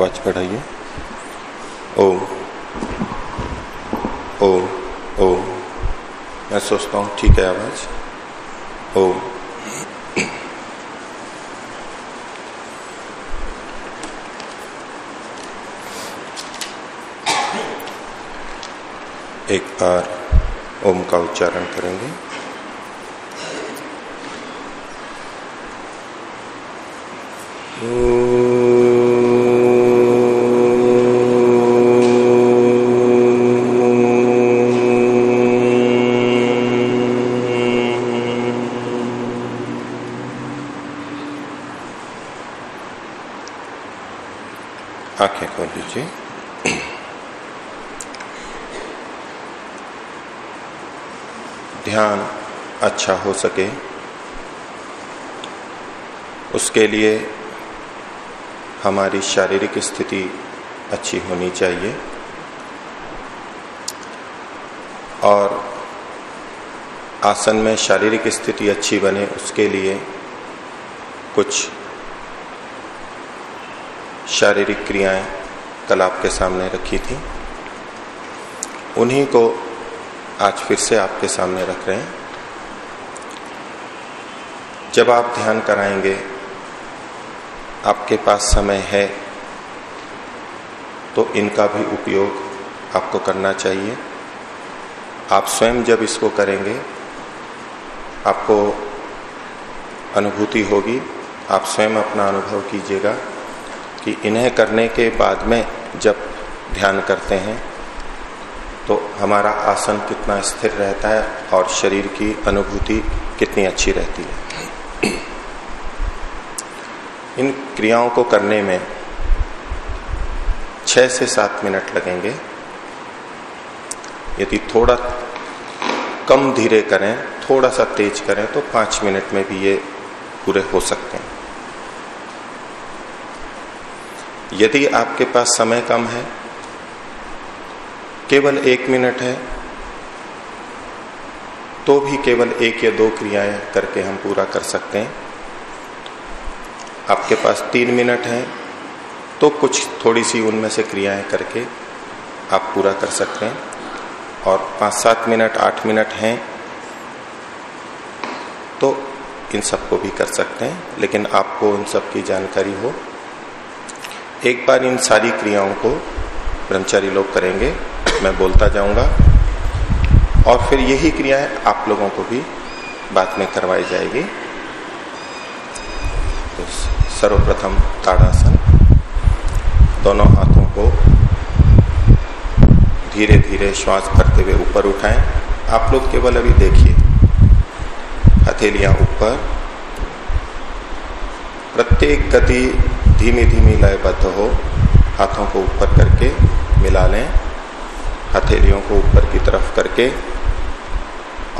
आवाज़ बढ़ाइए। ओम ओम ओम मैं सोचता हूँ ठीक है आवाज़। ओम एक बार ओम का उच्चारण करेंगे आँखें खोल लीजिए ध्यान अच्छा हो सके। उसके लिए हमारी शारीरिक स्थिति अच्छी होनी चाहिए। और आसन में शारीरिक स्थिति अच्छी बने, उसके लिए कुछ शारीरिक क्रियाएँ कल आपके सामने रखी थी। उन्हीं को आज फिर से आपके सामने रख रहे हैं। जब आप ध्यान कराएँगे, आपके पास समय है तो इनका भी उपयोग आपको करना चाहिए। आप स्वयं जब इसको करेंगे, आपको अनुभूति होगी। आप स्वयं अपना अनुभव कीजिएगा कि इन्हें करने के बाद में जब ध्यान करते हैं तो हमारा आसन कितना स्थिर रहता है और शरीर की अनुभूति कितनी अच्छी रहती है। इन क्रियाओं को करने में छह से सात मिनट लगेंगे। यदि थोड़ा कम धीरे करें, थोड़ा सा तेज करें तो पाँच मिनट में भी ये पूरे हो सकते हैं। यदि आपके पास समय कम है, केवल एक मिनट है तो भी केवल एक या दो क्रियाएँ करके हम पूरा कर सकते हैं। आपके पास तीन मिनट हैं तो कुछ थोड़ी सी उनमें से क्रियाएँ करके आप पूरा कर सकते हैं। और पाँच सात मिनट, आठ मिनट हैं तो इन सबको भी कर सकते हैं। लेकिन आपको इन सब की जानकारी हो। एक बार इन सारी क्रियाओं को ब्रह्मचारी लोग करेंगे, मैं बोलता जाऊँगा। और फिर यही क्रियाएँ आप लोगों को भी बाद में करवाई जाएगी। तो सर्वप्रथम ताड़ासन, दोनों हाथों को धीरे धीरे श्वास भरते हुए ऊपर उठाएँ। आप लोग केवल अभी देखिए, हथेलियाँ ऊपर, प्रत्येक गति धीमी धीमी लयबद्ध हो, हाथों को ऊपर करके मिला लें। हथेलियों को ऊपर की तरफ़ करके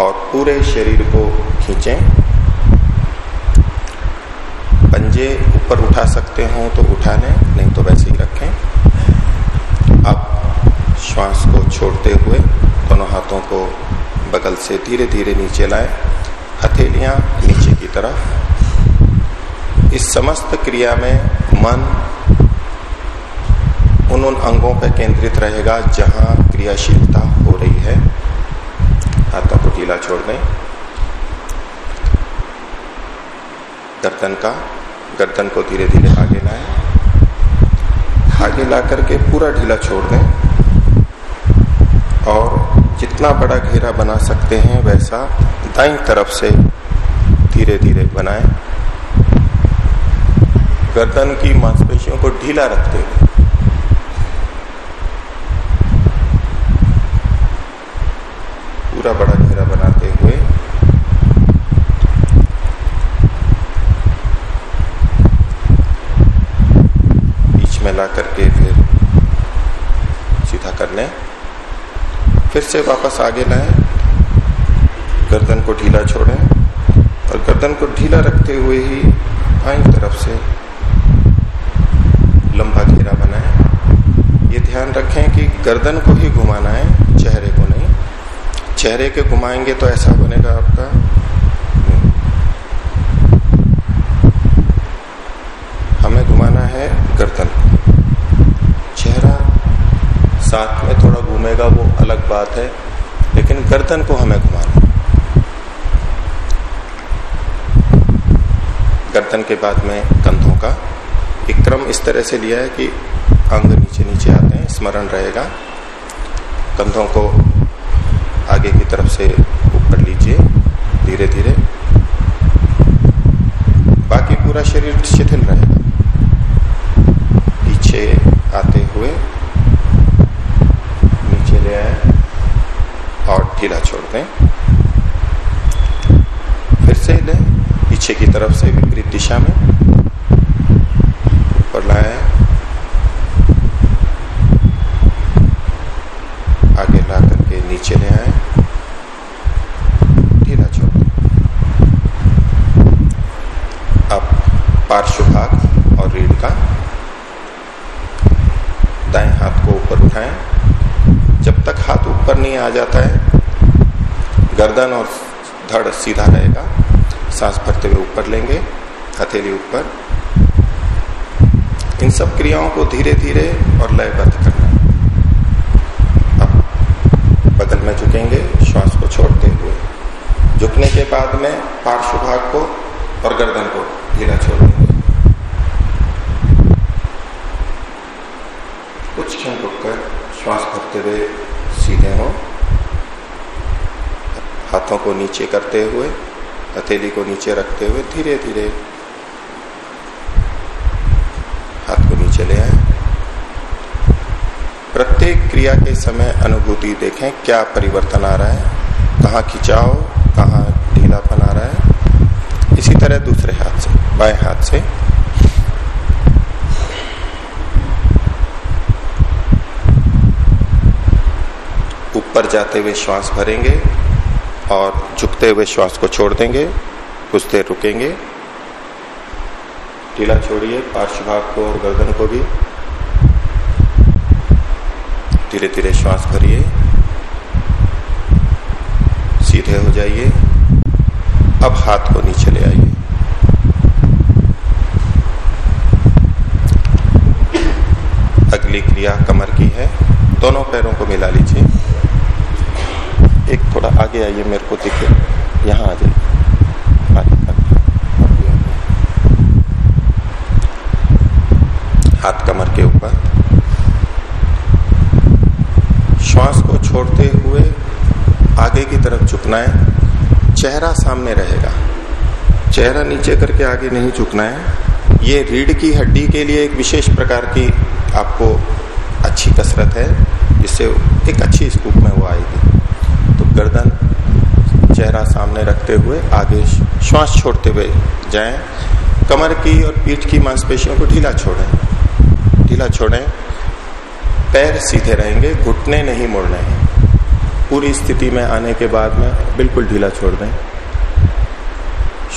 और पूरे शरीर को खींचें। पंजे ऊपर उठा सकते हो तो उठा लें, नहीं तो वैसे ही रखें। अब श्वास को छोड़ते हुए दोनों हाथों को बगल से धीरे धीरे नीचे लाएँ। हथेलियाँ नीचे की तरफ़। इस समस्त क्रिया में मन उन उन अंगों पर केंद्रित रहेगा जहाँ क्रियाशीलता हो रही है। हाथों को ढीला छोड़ दें। गर्दन का, गर्दन को धीरे धीरे आगे लाएँ। आगे ला करके पूरा ढीला छोड़ दें। और जितना बड़ा घेरा बना सकते हैं, वैसा दाई तरफ़ से धीरे धीरे बनाएँ। गर्दन की मांसपेशियों को ढीला रखते हुए पूरा बड़ा घेरा बनाते हुए बीच में ला करके फिर सीधा कर लें फिर से वापस आगे लाएँ। गर्दन को ढीला छोड़ें और गर्दन को ढीला रखते हुए ही बाई तरफ़ से लंबा घेरा बनाएँ। ये ध्यान रखें कि गर्दन को ही घुमाना है, चेहरे को नहीं। चेहरे के घुमाएँगे तो ऐसा बनेगा आपका। हमें घुमाना है गर्दन साथ में थोड़ा घूमेगा, वो अलग बात है। लेकिन गर्दन को हमें घुमाना गर्दन के बाद में कंधों का एक क्रम इस तरह से लिया है कि अंग नीचे नीचे आते हैं, स्मरण रहेगा। कंधों को आगे की तरफ़ से ऊपर लीजिए, धीरे धीरे। बाकी पूरा शरीर शिथिल रहेगा। पीछे आते हुए ले आए और ढीला छोड़ दें। फिर से लें, पीछे की तरफ़ से विपरीत दिशा में ऊपर लाए आगे ला करके नीचे ले आए ढीला छोड़ दें अब पार्श्व भाग और रीढ़ का दाएँ हाथ को ऊपर उठाएँ जब तक हाथ ऊपर नहीं आ जाता है। गर्दन और धड़ सीधा रहेगा। सांस भरते हुए ऊपर लेंगे, हथेली ऊपर। इन सब क्रियाओं को धीरे धीरे और लयबद्ध करना। अब बगल में झुकेंगे, श्वास को छोड़ते हुए। झुकने के बाद में पार्श्व भाग को और गर्दन को ढीला छोड़ देंगे कुछ क्षण रुककर श्वास भरते हुए सीधे हो, हाथों को नीचे करते हुए, हथेली को नीचे रखते हुए धीरे धीरे हाथ को नीचे ले आए। प्रत्येक क्रिया के समय अनुभूति देखें, क्या परिवर्तन आ रहा है, कहा खिंचाव, कहा ढीलापन आ रहा है। इसी तरह दूसरे हाथ से, बाएँ हाथ से ऊपर जाते हुए श्वास भरेंगे और झुकते हुए श्वास को छोड़ देंगे, कुछ देर रुकेंगे। ढीला छोड़िए, पार्श्वभाग को और गर्दन को भी। धीरे धीरे श्वास भरिए। सीधे हो जाइए। अब हाथ को नीचे ले आइए। अगली क्रिया कमर की है। दोनों पैरों को मिला लीजिए। एक थोड़ा आगे आइए, मेरे को दिखे यहाँ आ जाइए। हाथ कमर के ऊपर। श्वास को छोड़ते हुए आगे की तरफ़ झुकना है। चेहरा सामने रहेगा। चेहरा नीचे करके आगे नहीं झुकना है। ये रीढ़ की हड्डी के लिए एक विशेष प्रकार की आपको अच्छी कसरत है। जिससे एक अच्छी स्कूप में वो आएगी। गर्दन चेहरा सामने रखते हुए आगे श्वास छोड़ते हुए जाएँ। कमर की और पीठ की मांसपेशियों को ढीला छोड़ें। ढीला छोड़ें। पैर सीधे रहेंगे, घुटने नहीं मुड़ने। हैं पूरी स्थिति में आने के बाद में बिल्कुल ढीला छोड़ दें।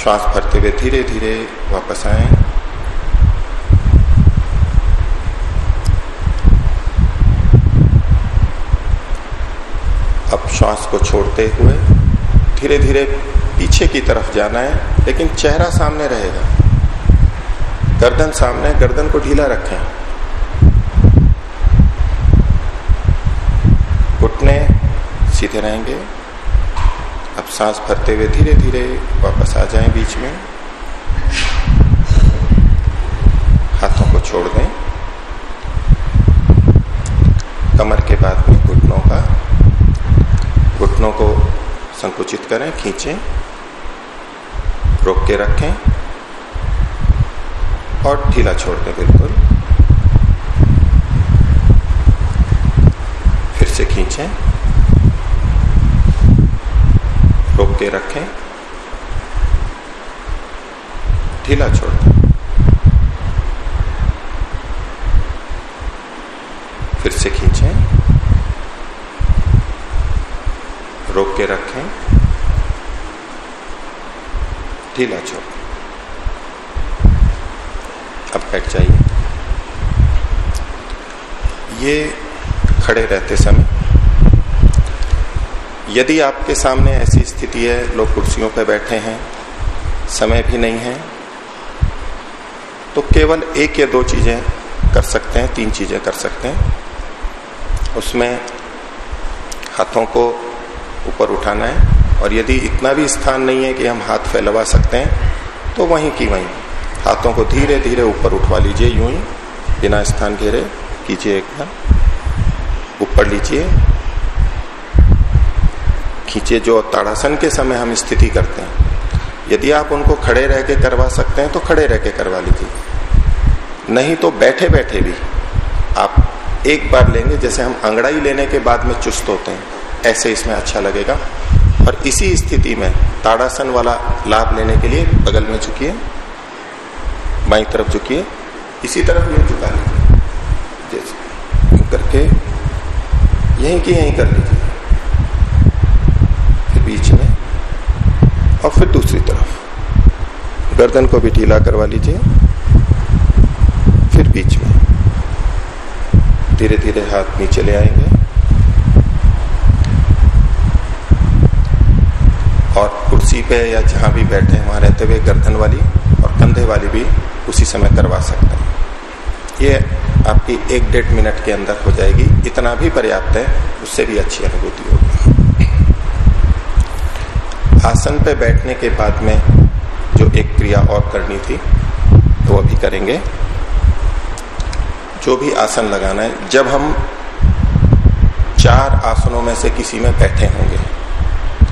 श्वास भरते हुए धीरे धीरे वापस आए अब श्वास को छोड़ते हुए धीरे धीरे पीछे की तरफ़ जाना है, लेकिन चेहरा सामने रहेगा। गर्दन सामने, गर्दन को ढीला रखें। घुटने सीधे रहेंगे। अब सांस भरते हुए धीरे धीरे वापस आ जाएँ बीच में। हाथों को छोड़ दें। कमर के बाद में घुटनों का घुटनों को संकुचित करें, खींचें, रोक के रखें और ढीला छोड़ दें बिल्कुल। फिर से खींचें, रोक के रखें, ढीला छोड़ दें फिर से खींचें के रखें। ढीला छोड़ अब बैठ जाइए। ये खड़े रहते समय, यदि आपके सामने ऐसी स्थिति है, लोग कुर्सियों पर बैठे हैं, समय भी नहीं है तो केवल एक या दो चीज़ें कर सकते हैं, तीन चीज़ें कर सकते हैं। उसमें हाथों को ऊपर उठाना है। और यदि इतना भी स्थान नहीं है कि हम हाथ फैलवा सकते हैं तो वहीं की वहीं हाथों को धीरे धीरे ऊपर उठवा लीजिए, यूँ ही बिना स्थान घेरे कीजिए एक बार। ऊपर लीजिए। खींचे जो ताड़ासन के समय हम स्थिति करते हैं। यदि आप उनको खड़े रह के करवा सकते हैं तो खड़े रह के करवा लीजिए। नहीं तो बैठे बैठे भी आप एक बार लेंगे, जैसे हम अंगड़ाई लेने के बाद में चुस्त होते हैं। ऐसे इसमें अच्छा लगेगा। और इसी स्थिति में ताड़ासन वाला लाभ लेने के लिए बगल में झुकिए, बाई तरफ़ झुकिए, इसी तरफ़ ये झुका लीजिए। जैसे करके यहीं की यहीं कर लीजिए। बीच में और फिर दूसरी तरफ़। गर्दन को भी ढीला करवा लीजिए। फिर बीच में धीरे धीरे हाथ नीचे ले आएँगे। और कुर्सी पे या जहाँ भी बैठे हैं, वहाँ रहते हुए गर्दन वाली और कंधे वाली भी उसी समय करवा सकते हैं। ये आपकी एक डेढ़ मिनट के अंदर हो जाएगी। इतना भी पर्याप्त है, उससे भी अच्छी अनुभूति होगी। आसन पे बैठने के बाद में जो एक क्रिया और करनी थी तो अभी करेंगे। जो भी आसन लगाना है, जब हम चार आसनों में से किसी में बैठे होंगे,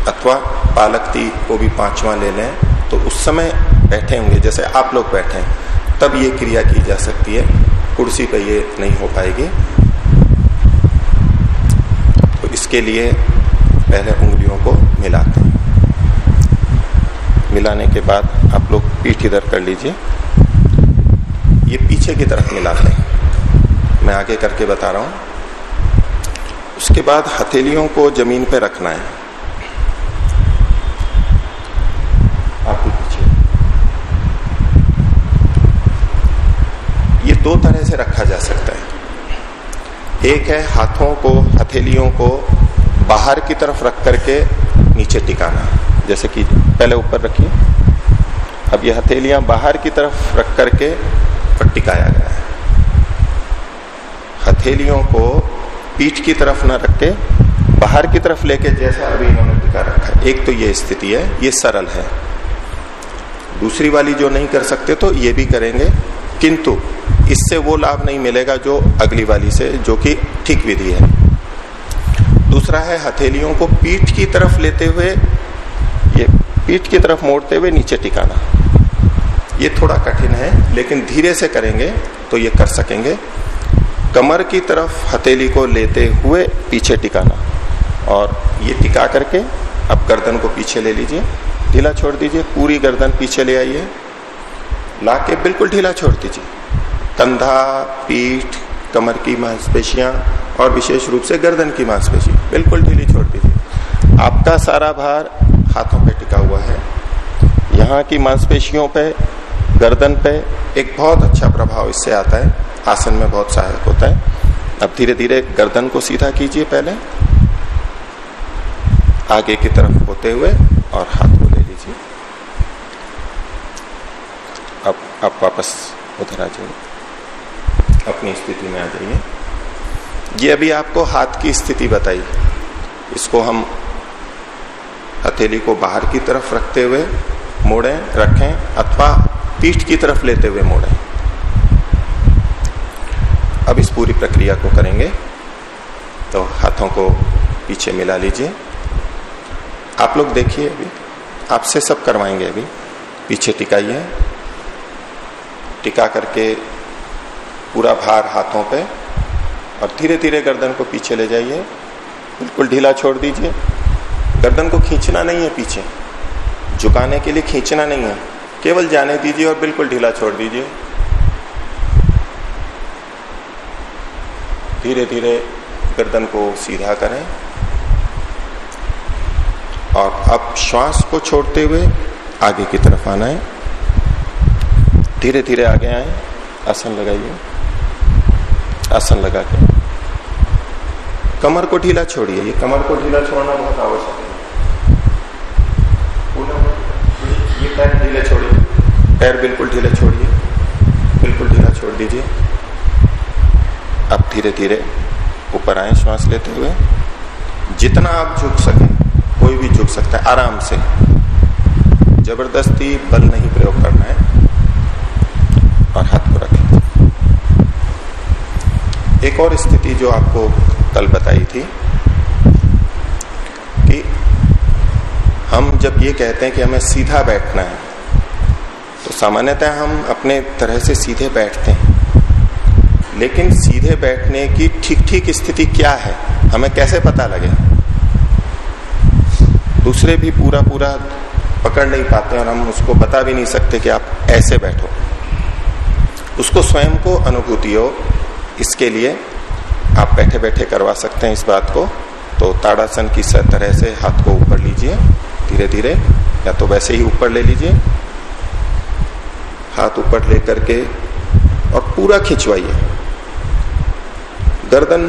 अथवा पालकती को भी पांचवा ले लें तो उस समय बैठे होंगे, जैसे आप लोग बैठे हैं, तब ये क्रिया की जा सकती है। कुर्सी पे ये नहीं हो पाएगी। तो इसके लिए पहले उंगलियों को मिलाते हैं। मिलाने के बाद आप लोग पीठ इधर कर लीजिए। ये पीछे की तरफ़ मिलाते हैं। मैं आगे करके बता रहा हूँ। उसके बाद हथेलियों को ज़मीन पे रखना है आप पीछे ये दो तरह से रखा जा सकता है। एक है हाथों को, हथेलियों को बाहर की तरफ़ रख करके नीचे टिकाना। जैसे कि पहले ऊपर रखिए। अब ये हथेलियाँ बाहर की तरफ़ रख करके टिकाया गया है। हथेलियों को पीठ की तरफ़ न रख के बाहर की तरफ़ लेके जैसा अभी इन्होंने टिका रखा है। एक तो ये स्थिति है, ये सरल है। दूसरी वाली जो नहीं कर सकते तो ये भी करेंगे, किंतु इससे वो लाभ नहीं मिलेगा जो अगली वाली से, जो कि ठीक विधि है। दूसरा है, हथेलियों को पीठ की तरफ़ लेते हुए, ये पीठ की तरफ़ मोड़ते हुए नीचे टिकाना। ये थोड़ा कठिन है, लेकिन धीरे से करेंगे तो ये कर सकेंगे। कमर की तरफ़ हथेली को लेते हुए पीछे टिकाना। और ये टिका करके अब गर्दन को पीछे ले लीजिए। ढीला छोड़ दीजिए, पूरी गर्दन पीछे ले आइए। ला के बिल्कुल ढीला छोड़ दीजिए। कंधा पीठ, कमर की मांसपेशियाँ और विशेष रूप से गर्दन की मांसपेशी बिल्कुल ढीली छोड़ दीजिए। आपका सारा भार हाथों पे टिका हुआ है। यहाँ की मांसपेशियों पे, गर्दन पे एक बहुत अच्छा प्रभाव इससे आता है। आसन में बहुत सहायक होता है। अब धीरे धीरे गर्दन को सीधा कीजिए पहले। आगे की तरफ़ होते हुए और हाथ को ले लीजिए। अब आप वापस उधर आ जाइए। अपनी स्थिति में आ जाइए। ये अभी आपको हाथ की स्थिति बताई। इसको हम हथेली को बाहर की तरफ़ रखते हुए मोड़े, रखें, अथवा पीठ की तरफ़ लेते हुए मोड़े। अब इस पूरी प्रक्रिया को करेंगे। तो हाथों को पीछे मिला लीजिए। आप लोग देखिए अभी। आपसे सब करवाएँगे अभी। पीछे टिकाइए। टिका करके पूरा भार हाथों पे और धीरे धीरे गर्दन को पीछे ले जाइए। बिल्कुल ढीला छोड़ दीजिए। गर्दन को खींचना नहीं है पीछे। झुकाने के लिए खींचना नहीं है। केवल जाने दीजिए और बिल्कुल ढीला छोड़ दीजिए। धीरे धीरे गर्दन को सीधा करें। और अब श्वास को छोड़ते हुए आगे की तरफ़ आना है। धीरे धीरे आगे आए। आसन लगाइए। आसन लगा के कमर को ढीला छोड़िए, ये कमर को ढीला छोड़ना बहुत आवश्यक है। ये पैर ढीले छोड़िए। पैर बिल्कुल ढीले छोड़िए। बिल्कुल ढीला छोड़ दीजिए। आप धीरे धीरे ऊपर आए श्वास लेते हुए। जितना आप झुक सके, कोई भी झुक सकता है, आराम से। ज़बरदस्ती बल नहीं प्रयोग करना है। और हाथ को रखें। एक और स्थिति जो आपको कल बताई थी कि हम जब ये कहते हैं कि हमें सीधा बैठना है तो सामान्यतः हम अपने तरह से सीधे बैठते हैं। लेकिन सीधे बैठने की ठीक ठीक स्थिति क्या है, हमें कैसे पता लगे? दूसरे भी पूरा पूरा पकड़ नहीं पाते और हम उसको बता भी नहीं सकते कि आप ऐसे बैठो। उसको स्वयं को अनुभूति हो इसके लिए आप बैठे बैठे करवा सकते हैं इस बात को। तो ताड़ासन की तरह से हाथ को ऊपर लीजिए धीरे धीरे या तो वैसे ही ऊपर ले लीजिए। हाथ ऊपर लेकर के और पूरा खिंचवाइए। गर्दन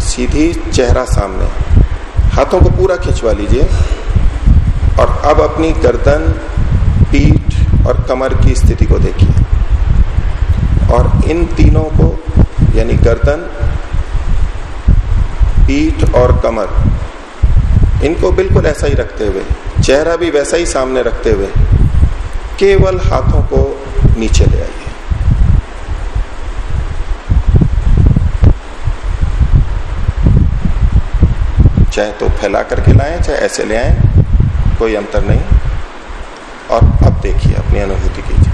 सीधी चेहरा सामने, हाथों को पूरा खिंचवा लीजिए। और अब अपनी गर्दन, पीठ और कमर की स्थिति को देखिए। और इन तीनों को यानी गर्दन, पीठ और कमर। इनको बिल्कुल ऐसा ही रखते हुए, चेहरा भी वैसा ही सामने रखते हुए, केवल हाथों को नीचे ले आइए। चाहे तो फैला करके लाएँ, चाहे ऐसे ले आए, कोई अंतर नहीं। और अब देखिए अपनी अनुभूति कीजिए।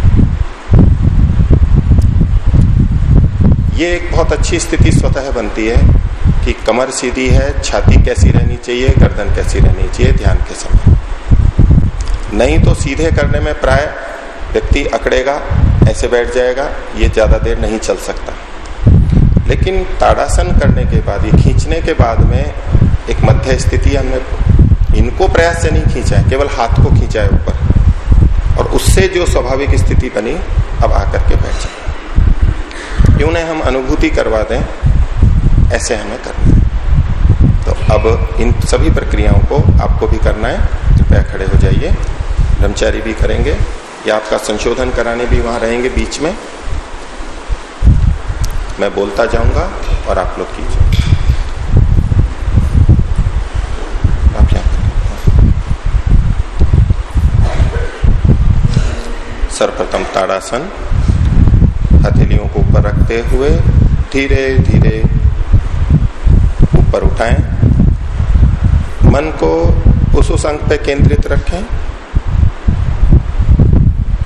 ये एक बहुत अच्छी स्थिति स्वतः बनती है कि कमर सीधी है, छाती कैसी रहनी चाहिए, गर्दन कैसी रहनी चाहिए, ध्यान के समय। नहीं तो सीधे करने में प्राय व्यक्ति अकड़ेगा, ऐसे बैठ जाएगा, ये ज़्यादा देर नहीं चल सकता। लेकिन ताड़ासन करने के बाद, ये खींचने के बाद में एक मध्य स्थिति हमने इनको प्रयास से नहीं खींचा है, केवल हाथ को खींचा है ऊपर। और उससे जो स्वाभाविक स्थिति बनी, अब आकर के बैठ जाए। क्यों हम अनुभूति करवा दें? ऐसे हमें करना है। तो अब इन सभी प्रक्रियाओं को आपको भी करना है। कृपया खड़े हो जाइए। ब्रह्मचारी भी करेंगे। या आपका संशोधन कराने भी वहाँ रहेंगे बीच में। मैं बोलता जाऊँगा और आप लोग कीजिए। आप सर्वप्रथम ताड़ासन। हथेलियों को ऊपर रखते हुए धीरे धीरे ऊपर उठाएँ। मन को उस उस अंक पे केंद्रित रखें।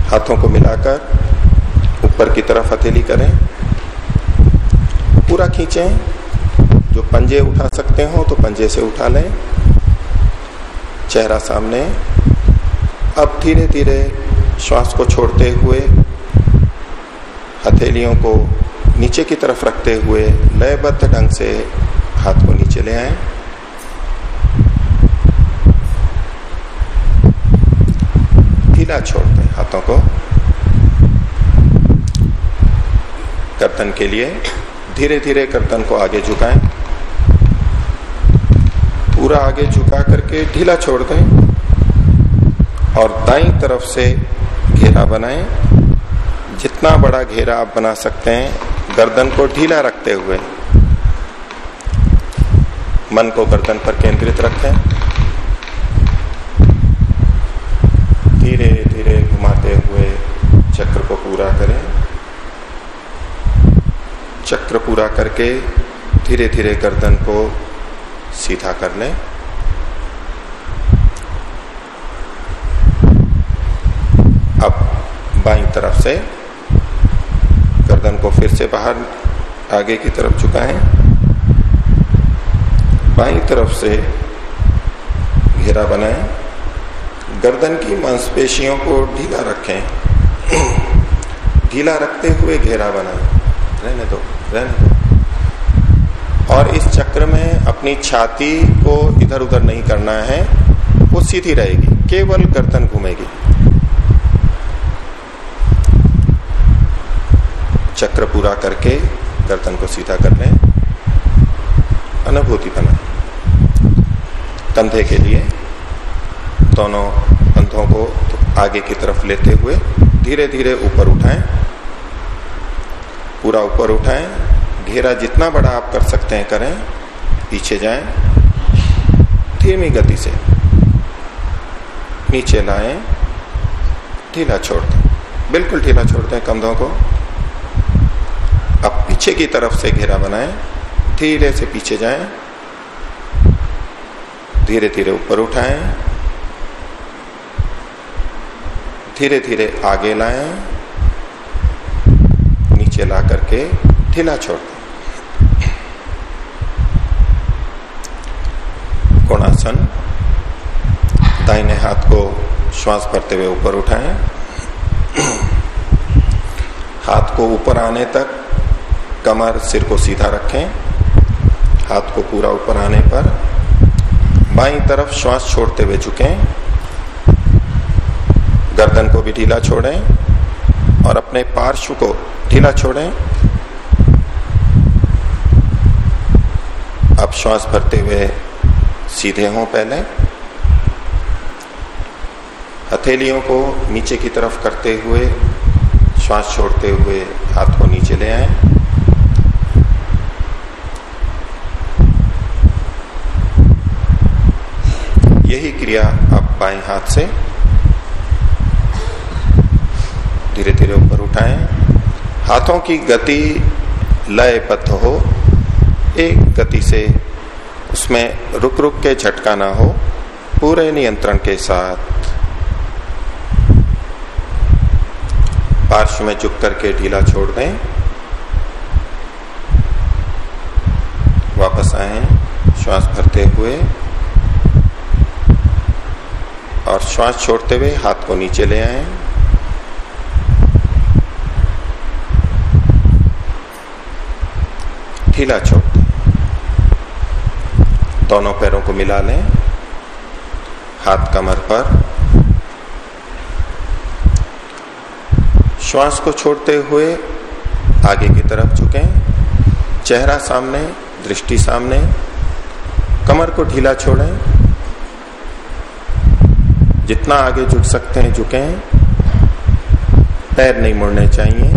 हाथों को मिलाकर ऊपर की तरफ़ हथेली करें। पूरा खींचें। जो पंजे उठा सकते हो तो पंजे से उठा लें। चेहरा सामने। अब धीरे धीरे श्वास को छोड़ते हुए हथेलियों को नीचे की तरफ़ रखते हुए लयबद्ध ढंग से हाथ को नीचे ले आए। ढीला छोड़ते हैं हाथों को। कर्तन के लिए धीरे धीरे कर्तन को आगे झुकाएँ। पूरा आगे झुका करके ढीला छोड़ दें और दाई तरफ़ से घेरा बनाएँ। जितना बड़ा घेरा आप बना सकते हैं गर्दन को ढीला रखते हुए। मन को गर्दन पर केंद्रित रखें धीरे धीरे घुमाते हुए चक्र को पूरा करें। चक्र पूरा करके धीरे धीरे गर्दन को सीधा कर लें। अब बाई तरफ़ से गर्दन को फिर से बाहर आगे की तरफ़ झुकाएँ बाई तरफ़ से घेरा बनाएँ गर्दन की मांसपेशियों को ढीला रखें। ढीला रखते हुए घेरा बनाएँ रहने दो रहने दो। और इस चक्र में अपनी छाती को इधर उधर नहीं करना है। वो सीधी रहेगी, केवल गर्दन घूमेगी। चक्र पूरा करके गर्दन को सीधा कर लें। अनुभूति बनाए कंधे के लिए दोनों कंधों को आगे की तरफ़ लेते हुए धीरे धीरे ऊपर उठाएँ। पूरा ऊपर उठाएँ। घेरा जितना बड़ा आप कर सकते हैं करें। पीछे जाएँ। धीमी गति से। नीचे लाएँ। ढीला छोड़ दें। बिल्कुल ढीला छोड़ दें कंधों को। पीछे की तरफ़ से घेरा बनाएँ, धीरे से पीछे जाएँ धीरे धीरे ऊपर उठाएँ धीरे धीरे आगे लाएँ, नीचे ला करके ढीला छोड़ दें। कोणासन, दाहिने हाथ को श्वास भरते हुए ऊपर उठाएँ। हाथ को ऊपर आने तक कमर सिर को सीधा रखें, हाथ को पूरा ऊपर आने पर, बाई तरफ़ श्वास छोड़ते हुए झुकें, गर्दन को भी ढीला छोड़ें और अपने पार्श्व को ढीला छोड़ें। अब श्वास भरते हुए सीधे हों पहले। हथेलियों को नीचे की तरफ़ करते हुए, श्वास छोड़ते हुए हाथ को नीचे ले आए यही क्रिया आप बाएँ हाथ से धीरे धीरे ऊपर उठाएँ। हाथों की गति लयबद्ध हो। एक गति से उसमें रुक रुक के झटका ना हो, पूरे नियंत्रण के साथ। पार्श्व में झुक करके ढीला छोड़ दें। वापस आए, श्वास भरते हुए। और श्वास छोड़ते हुए हाथ को नीचे ले आए। ढीला छोड़। दें दोनों पैरों को मिला लें। हाथ कमर पर। श्वास को छोड़ते हुए आगे की तरफ़ झुकें। चेहरा सामने, दृष्टि सामने। कमर को ढीला छोड़ें। जितना आगे झुक सकते हैं, झुकें। पैर नहीं मुड़ने चाहिए।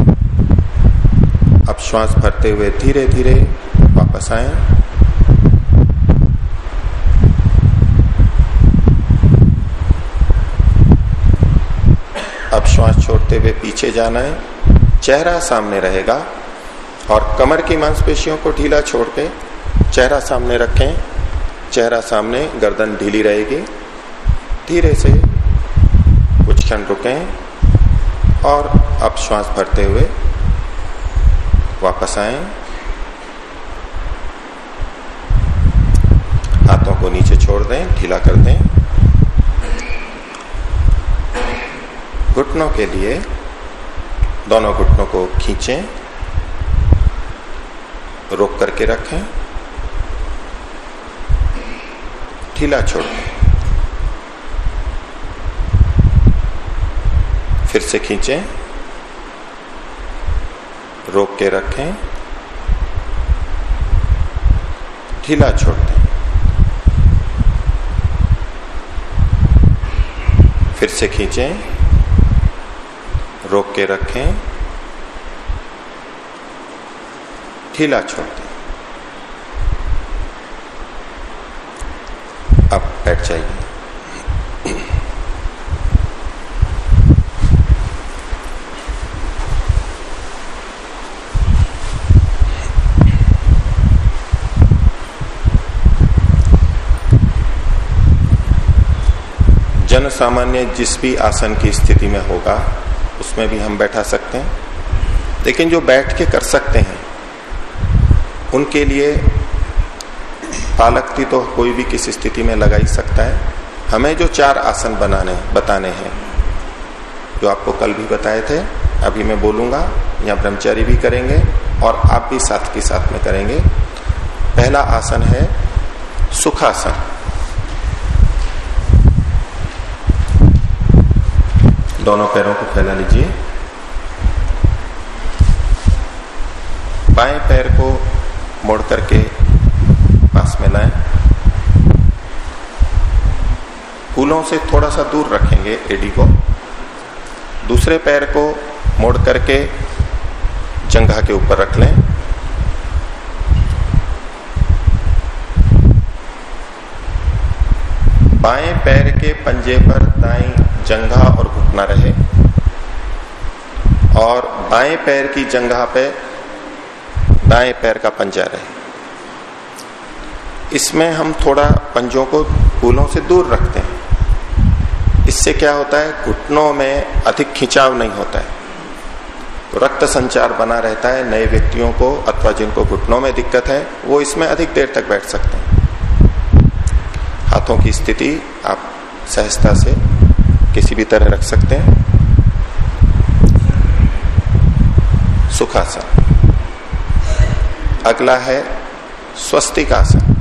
अब श्वास भरते हुए धीरे धीरे वापस आए। अब श्वास छोड़ते हुए पीछे जाना है। चेहरा सामने रहेगा और कमर की मांसपेशियों को ढीला छोड़ के चेहरा सामने रखें। चेहरा सामने गर्दन ढीली रहेगी। धीरे से कुछ क्षण रुकें और अब श्वास भरते हुए वापस आए। हाथों को नीचे छोड़ दें, ढीला कर दें। घुटनों के लिए दोनों घुटनों को खींचें, रोक करके रखें। ढीला छोड़ दें। फिर से खींचें। रोक के रखें। ढीला छोड़ दें। फिर से खींचें। रोक के रखें। ढीला छोड़ दें। अब बैठ जाइए। सामान्य जिस भी आसन की स्थिति में होगा, उसमें भी हम बैठा सकते हैं। लेकिन जो बैठ के कर सकते हैं, उनके लिए पालकती तो कोई भी किसी स्थिति में लगा ही सकता है। हमें जो चार आसन बनाने, बताने हैं, जो आपको कल भी बताए थे, अभी मैं बोलूँगा, या ब्रह्मचारी भी करेंगे, और आप भी साथ के साथ में करेंगे। पहला आसन है सुखासन। दोनों पैरों को फैला लीजिए। बाएँ पैर को मोड़ करके पास में लाएँ। कूलों से थोड़ा सा दूर रखेंगे एडी को। दूसरे पैर को मोड़ करके जंघा के ऊपर रख लें। बाएँ पैर के पंजे पर दाएँ जंघा और घुटना रहे। और बाएँ पैर की जंघा पे दाएँ पैर का पंजा रहे। इसमें हम थोड़ा पंजों को फूलों से दूर रखते हैं। इससे क्या होता है? घुटनों में अधिक खिंचाव नहीं होता है। तो रक्त संचार बना रहता है नए व्यक्तियों को अथवा जिनको घुटनों में दिक्कत है, वो इसमें अधिक देर तक बैठ सकते हैं। हाथों की स्थिति आप सहजता से किसी भी तरह रख सकते हैं। सुखासन। अगला है स्वस्तिक आसन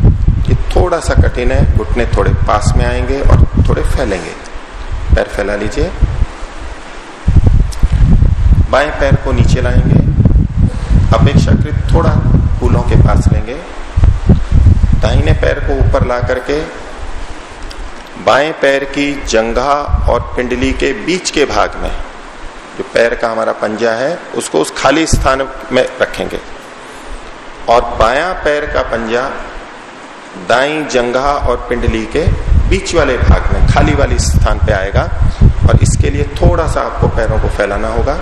ये थोड़ा सा कठिन है, घुटने थोड़े पास में आएँगे और थोड़े फैलेंगे। पैर फैला लीजिए। बाएँ पैर को नीचे लाएँगे। अपेक्षाकृत थोड़ा फूलों के पास लेंगे। दाहिने पैर को ऊपर ला करके बाएँ पैर की जंघा और पिंडली के बीच के भाग में, जो पैर का हमारा पंजा है, उसको उस खाली स्थान में रखेंगे। और बायां पैर का पंजा दाई जंघा और पिंडली के बीच वाले भाग में, खाली वाली स्थान पे आएगा। और इसके लिए थोड़ा सा आपको पैरों को फैलाना होगा।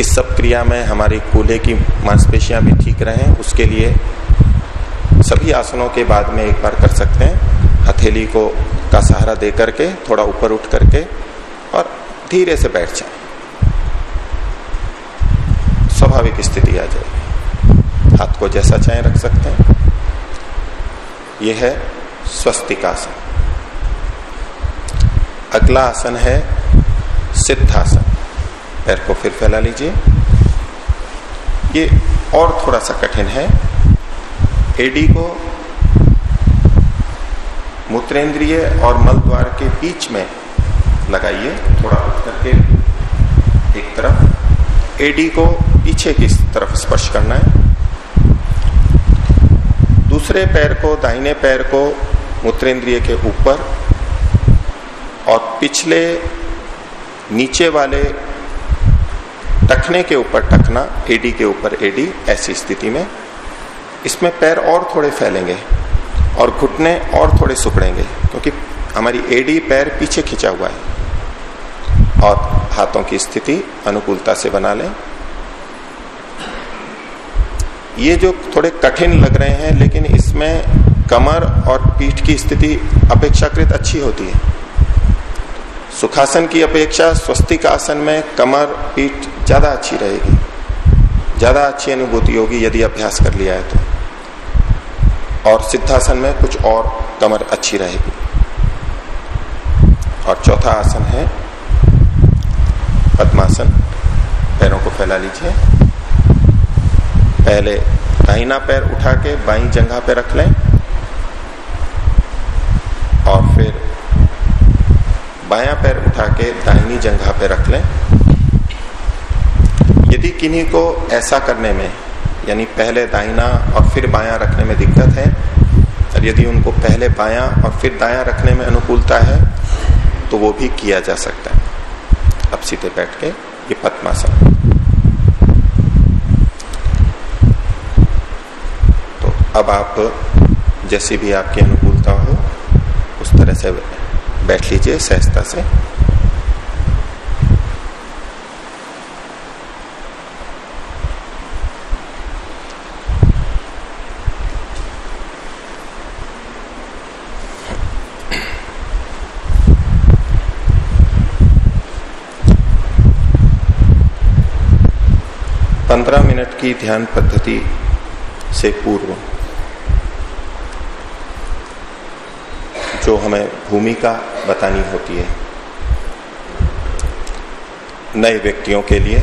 इस सब क्रिया में हमारी कूल्हे की मांसपेशियाँ भी ठीक रहें, उसके लिए सभी आसनों के बाद में एक बार कर सकते हैं। हथेली को का सहारा दे करके, थोड़ा ऊपर उठ करके और धीरे से बैठ जाए। स्वाभाविक स्थिति आ जाएगी। हाथ को जैसा चाहे रख सकते हैं। यह है स्वस्तिकासन। अगला आसन है सिद्धासन। पैर को फिर फैला लीजिए। ये और थोड़ा सा कठिन है। एडी को मूत्रेंद्रिय और मल द्वार के बीच में लगाइए, थोड़ा उठ करके एक तरफ़। एडी को पीछे की तरफ़ स्पर्श करना है। दूसरे पैर को, दाहिने पैर को मूत्रेंद्रिय के ऊपर और पिछले नीचे वाले टखने के ऊपर टखना एडी के ऊपर एडी ऐसी स्थिति में। इसमें पैर और थोड़े फैलेंगे और घुटने और थोड़े सुकड़ेंगे क्योंकि हमारी एडी पैर पीछे खिंचा हुआ है। और हाथों की स्थिति अनुकूलता से बना लें। ये जो थोड़े कठिन लग रहे हैं, लेकिन इसमें कमर और पीठ की स्थिति अपेक्षाकृत अच्छी होती है। सुखासन की अपेक्षा, स्वस्तिक आसन में कमर, पीठ ज़्यादा अच्छी रहेगी। ज़्यादा अच्छी अनुभूति होगी यदि अभ्यास कर लिया है तो। और सिद्धासन में कुछ और कमर अच्छी रहेगी। और चौथा आसन है, पद्मासन। पैरों को फैला लीजिए। पहले दाहिना पैर उठा के बाई जंघा पे रख लें। और फिर बायां पैर उठा के दाहिनी जंघा पे रख लें। यदि किन्हीं को ऐसा करने में, यानी पहले दाहिना और फिर बायां रखने में दिक्कत है। और यदि उनको पहले बायां और फिर दायां रखने में अनुकूलता है तो वो भी किया जा सकता है। अब सीधे बैठ के ये पद्मासन। अब आप जैसी भी आपकी अनुकूलता हो, उस तरह से बैठ लीजिए सहजता से। पंद्रह मिनट की ध्यान पद्धति से पूर्व, जो हमें भूमिका बतानी होती है, नए व्यक्तियों के लिए,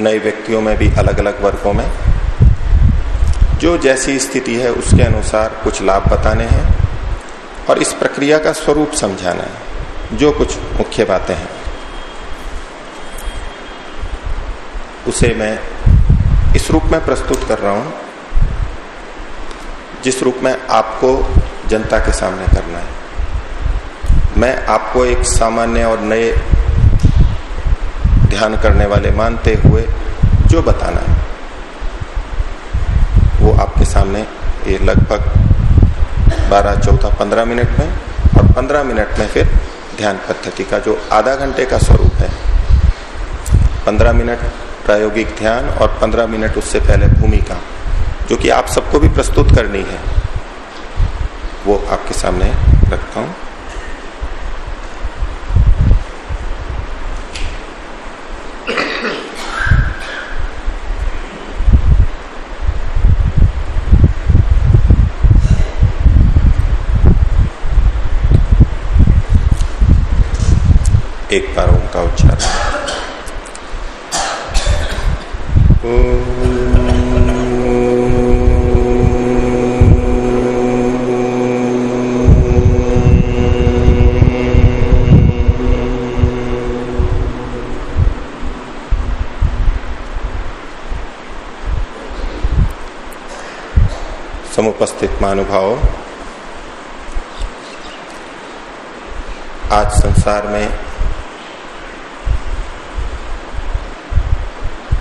नए व्यक्तियों में भी अलग अलग वर्गों में, जो जैसी स्थिति है उसके अनुसार कुछ लाभ बताने हैं और इस प्रक्रिया का स्वरूप समझाना है, जो कुछ मुख्य बातें हैं। उसे मैं इस रूप में प्रस्तुत कर रहा हूँ जिस रूप में आपको जनता के सामने करना है। मैं आपको एक सामान्य और नए ध्यान करने वाले मानते हुए जो बताना है वो आपके सामने ये लगभग 12, 14, 15 मिनट में और 15 मिनट में फिर ध्यान पद्धति का जो आधा घंटे का स्वरूप है। 15 मिनट प्रायोगिक ध्यान और 15 मिनट उससे पहले भूमिका, जो कि आप सबको भी प्रस्तुत करनी है। वो आपके सामने रखता हूँ। एक बार उनका उच्चारण। समुपस्थित महानुभाव, आज संसार में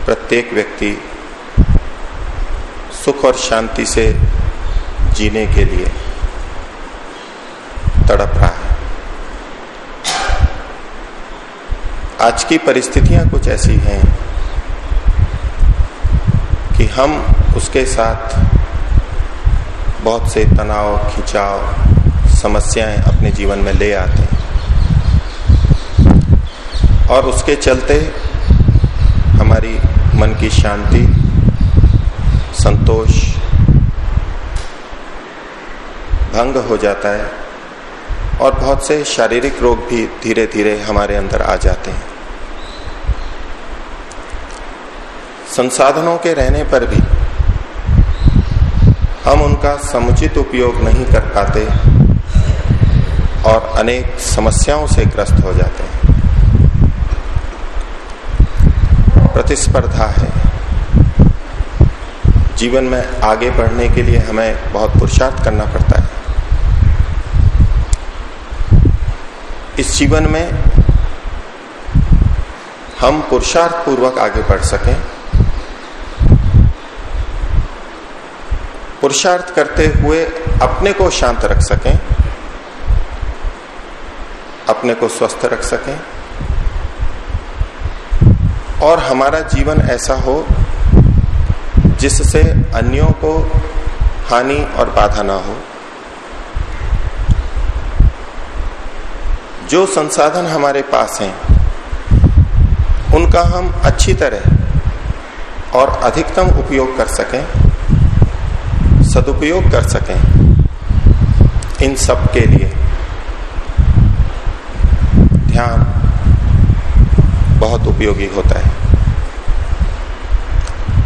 प्रत्येक व्यक्ति सुख और शांति से जीने के लिए तड़प रहा है। आज की परिस्थितियाँ कुछ ऐसी हैं कि हम उसके साथ बहुत से तनाव, खिंचाव, समस्याएँ अपने जीवन में ले आते हैं। और उसके चलते हमारी मन की शांति, संतोष भंग हो जाता है और बहुत से शारीरिक रोग भी धीरे धीरे हमारे अंदर आ जाते हैं। संसाधनों के रहने पर भी हम उनका समुचित उपयोग नहीं कर पाते और अनेक समस्याओं से ग्रस्त हो जाते हैं। प्रतिस्पर्धा है। जीवन में आगे बढ़ने के लिए हमें बहुत पुरुषार्थ करना पड़ता है। इस जीवन में हम पुरुषार्थ पूर्वक आगे बढ़ सकें। पुरुषार्थ करते हुए अपने को शांत रख सकें, अपने को स्वस्थ रख सकें, और हमारा जीवन ऐसा हो जिससे अन्यों को हानि और बाधा ना हो। जो संसाधन हमारे पास हैं, उनका हम अच्छी तरह और अधिकतम उपयोग कर सकें। सदुपयोग कर सकें। इन सब के लिए ध्यान बहुत उपयोगी होता है।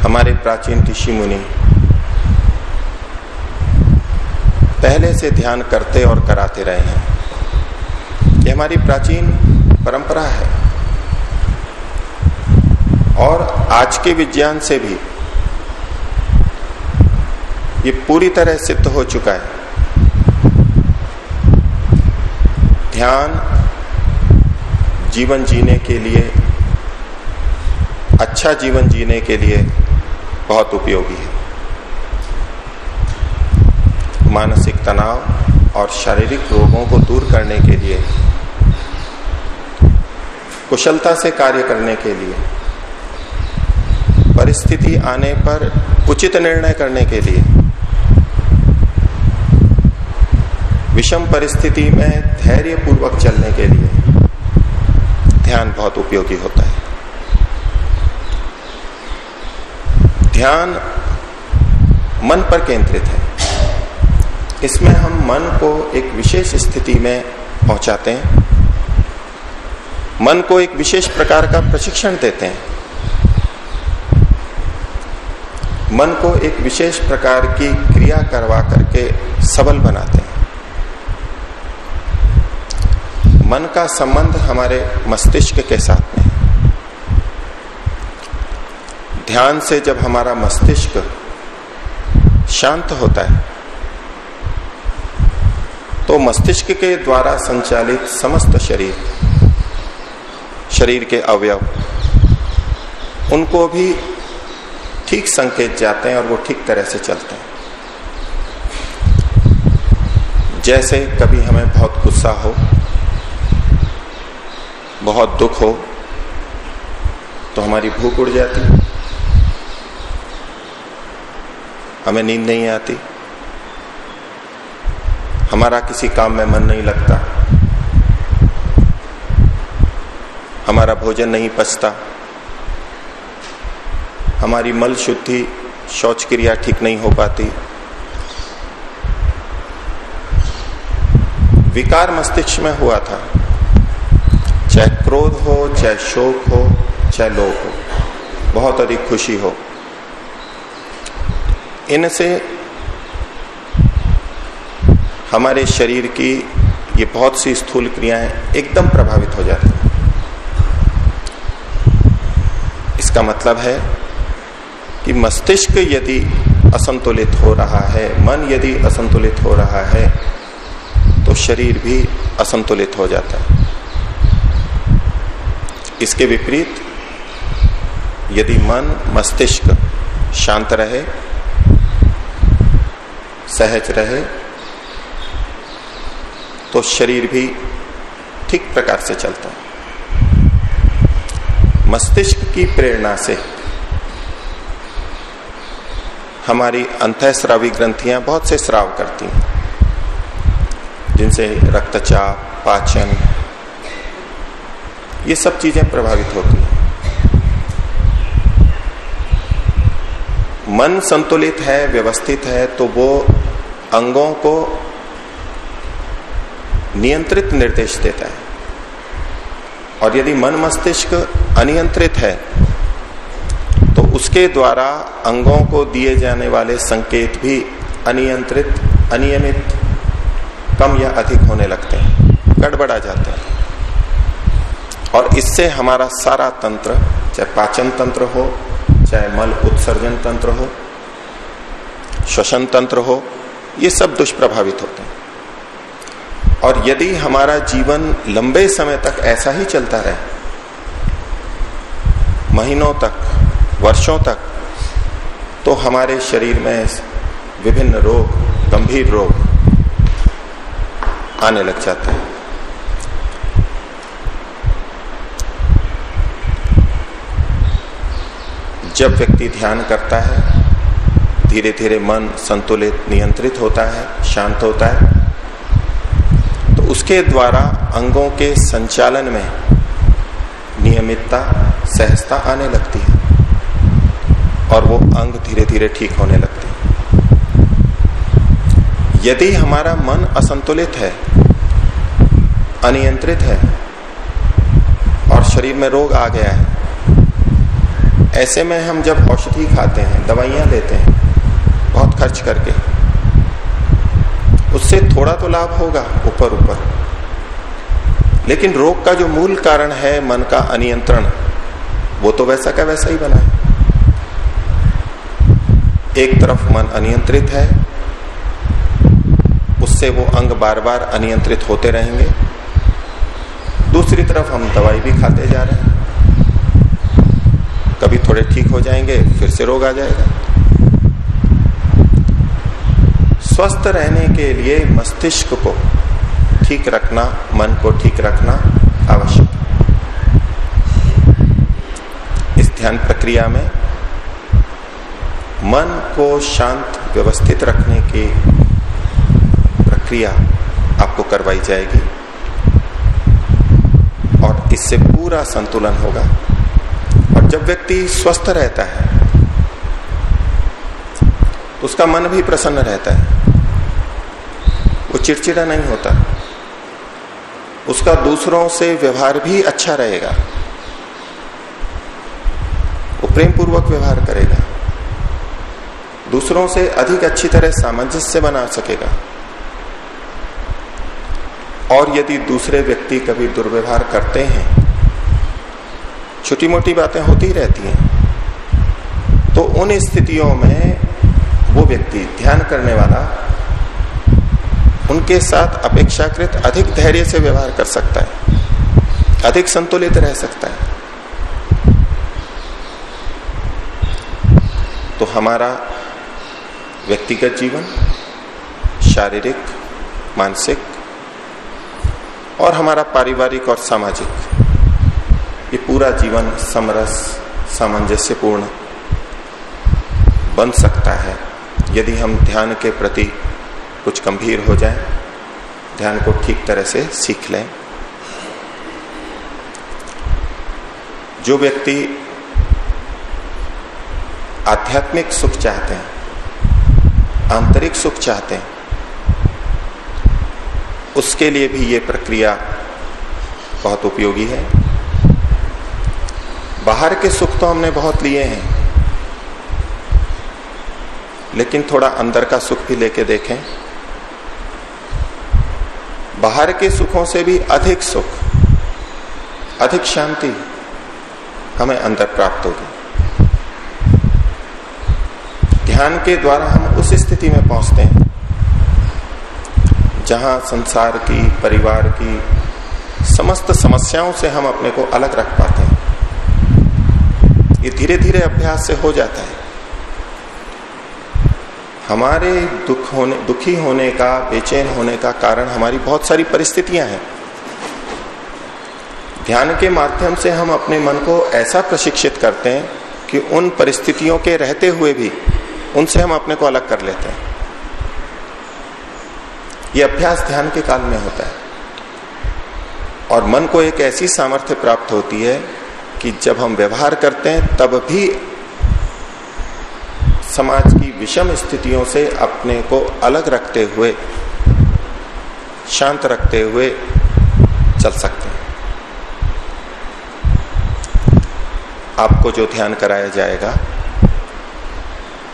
हमारे प्राचीन ऋषि मुनि पहले से ध्यान करते और कराते रहे हैं ये हमारी प्राचीन परंपरा है। और आज के विज्ञान से भी पूरी तरह सिद्ध हो चुका है। ध्यान जीवन जीने के लिए अच्छा जीवन जीने के लिए बहुत उपयोगी है। मानसिक तनाव और शारीरिक रोगों को दूर करने के लिए, कुशलता से कार्य करने के लिए, परिस्थिति आने पर उचित निर्णय करने के लिए विषम परिस्थिति में धैर्य पूर्वक चलने के लिए ध्यान बहुत उपयोगी होता है। ध्यान मन पर केंद्रित है। इसमें हम मन को एक विशेष स्थिति में पहुंचाते हैं। मन को एक विशेष प्रकार का प्रशिक्षण देते हैं। मन को एक विशेष प्रकार की क्रिया करवा करके सबल बनाते हैं। मन का संबंध हमारे मस्तिष्क के साथ में ध्यान से जब हमारा मस्तिष्क शांत होता है तो मस्तिष्क के द्वारा संचालित समस्त शरीर शरीर के अवयव, उनको भी ठीक संकेत जाते हैं और वो ठीक तरह से चलते हैं। जैसे कभी हमें बहुत गुस्सा हो बहुत दुख हो तो हमारी भूख उड़ जाती। हमें नींद नहीं आती। हमारा किसी काम में मन नहीं लगता। हमारा भोजन नहीं पचता। हमारी मल शुद्धि, शौच क्रिया ठीक नहीं हो पाती। विकार मस्तिष्क में हुआ था। चाहे क्रोध हो, चाहे शोक हो, चाहे लोभ हो। बहुत अधिक खुशी हो। इनसे हमारे शरीर की ये बहुत सी स्थूल क्रियाएँ एकदम प्रभावित हो जाती हैं। इसका मतलब है कि मस्तिष्क यदि असंतुलित हो रहा है, मन यदि असंतुलित हो रहा है तो शरीर भी असंतुलित हो जाता है। इसके विपरीत? यदि मन मस्तिष्क शांत रहे, सहज रहे तो शरीर भी ठीक प्रकार से चलता है। मस्तिष्क की प्रेरणा से हमारी अंतःस्रावी ग्रंथियाँ बहुत से स्राव करती हैं, जिनसे रक्तचाप, पाचन ये सब चीज़ें प्रभावित होती हैं। मन संतुलित है, व्यवस्थित है तो वो अंगों को नियंत्रित निर्देश देता है। और यदि मन मस्तिष्क अनियंत्रित है तो उसके द्वारा अंगों को दिए जाने वाले संकेत भी अनियंत्रित, अनियमित, कम या अधिक होने लगते हैं, गड़बड़ा जाते हैं। और इससे हमारा सारा तंत्र, चाहे पाचन तंत्र हो, चाहे मल उत्सर्जन तंत्र हो, श्वसन तंत्र हो, ये सब दुष्प्रभावित होते हैं। और यदि हमारा जीवन लंबे समय तक ऐसा ही चलता रहे, महीनों तक, वर्षों तक तो हमारे शरीर में विभिन्न रोग, गंभीर रोग आने लग जाते हैं। जब व्यक्ति ध्यान करता है धीरे धीरे मन संतुलित, नियंत्रित होता है, शांत होता है तो उसके द्वारा अंगों के संचालन में नियमितता, सहजता आने लगती है और वो अंग धीरे धीरे ठीक होने लगते हैं। यदि हमारा मन असंतुलित है, अनियंत्रित है और शरीर में रोग आ गया है ऐसे में हम जब औषधि खाते हैं, दवाइयाँ लेते हैं, बहुत खर्च करके, उससे थोड़ा तो लाभ होगा ऊपर ऊपर। लेकिन रोग का जो मूल कारण है मन का अनियंत्रण, वो तो वैसा का वैसा ही बना है। एक तरफ़ मन अनियंत्रित है, उससे वो अंग बार बार अनियंत्रित होते रहेंगे। दूसरी तरफ़ हम दवाई भी खाते जा रहे हैं। कभी थोड़े ठीक हो जाएँगे, फिर से रोग आ जाएगा। स्वस्थ रहने के लिए मस्तिष्क को ठीक रखना, मन को ठीक रखना आवश्यक इस ध्यान प्रक्रिया में मन को शांत, व्यवस्थित रखने की प्रक्रिया आपको करवाई जाएगी। और इससे पूरा संतुलन होगा। जब व्यक्ति स्वस्थ रहता है तो उसका मन भी प्रसन्न रहता है। वो चिड़चिड़ा नहीं होता। उसका दूसरों से व्यवहार भी अच्छा रहेगा। वो प्रेम पूर्वक व्यवहार करेगा। दूसरों से अधिक अच्छी तरह सामंजस्य बना सकेगा। और यदि दूसरे व्यक्ति कभी दुर्व्यवहार करते हैं छोटी मोटी बातें होती रहती हैं। तो उन स्थितियों में वो व्यक्ति ध्यान करने वाला उनके साथ अपेक्षाकृत अधिक धैर्य से व्यवहार कर सकता है। अधिक संतुलित रह सकता है। तो हमारा व्यक्तिगत जीवन, शारीरिक, मानसिक और हमारा पारिवारिक और सामाजिक ये पूरा जीवन समरस सामंजस्यपूर्ण बन सकता है। यदि हम ध्यान के प्रति कुछ गंभीर हो जाएँ, ध्यान को ठीक तरह से सीख लें। जो व्यक्ति आध्यात्मिक सुख चाहते हैं आंतरिक सुख चाहते हैं उसके लिए भी ये प्रक्रिया बहुत उपयोगी है। बाहर के सुख तो हमने बहुत लिए हैं, लेकिन थोड़ा अंदर का सुख भी लेके देखें। बाहर के सुखों से भी अधिक सुख, अधिक शांति हमें अंदर प्राप्त होगी। ध्यान के द्वारा हम उस स्थिति में पहुँचते हैं, जहाँ संसार की, परिवार की, समस्त समस्याओं से हम अपने को अलग रख पाते हैं। ये धीरे धीरे अभ्यास से हो जाता है। हमारे दुख होने, दुखी होने का, बेचैन होने का कारण हमारी बहुत सारी परिस्थितियाँ हैं। ध्यान के माध्यम से हम अपने मन को ऐसा प्रशिक्षित करते हैं कि उन परिस्थितियों के रहते हुए भी उनसे हम अपने को अलग कर लेते हैं। ये अभ्यास ध्यान के काल में होता है। और मन को एक ऐसी सामर्थ्य प्राप्त होती है कि जब हम व्यवहार करते हैं, तब भी समाज की विषम स्थितियों से अपने को अलग रखते हुए, शांत रखते हुए चल सकते हैं। आपको जो ध्यान कराया जाएगा,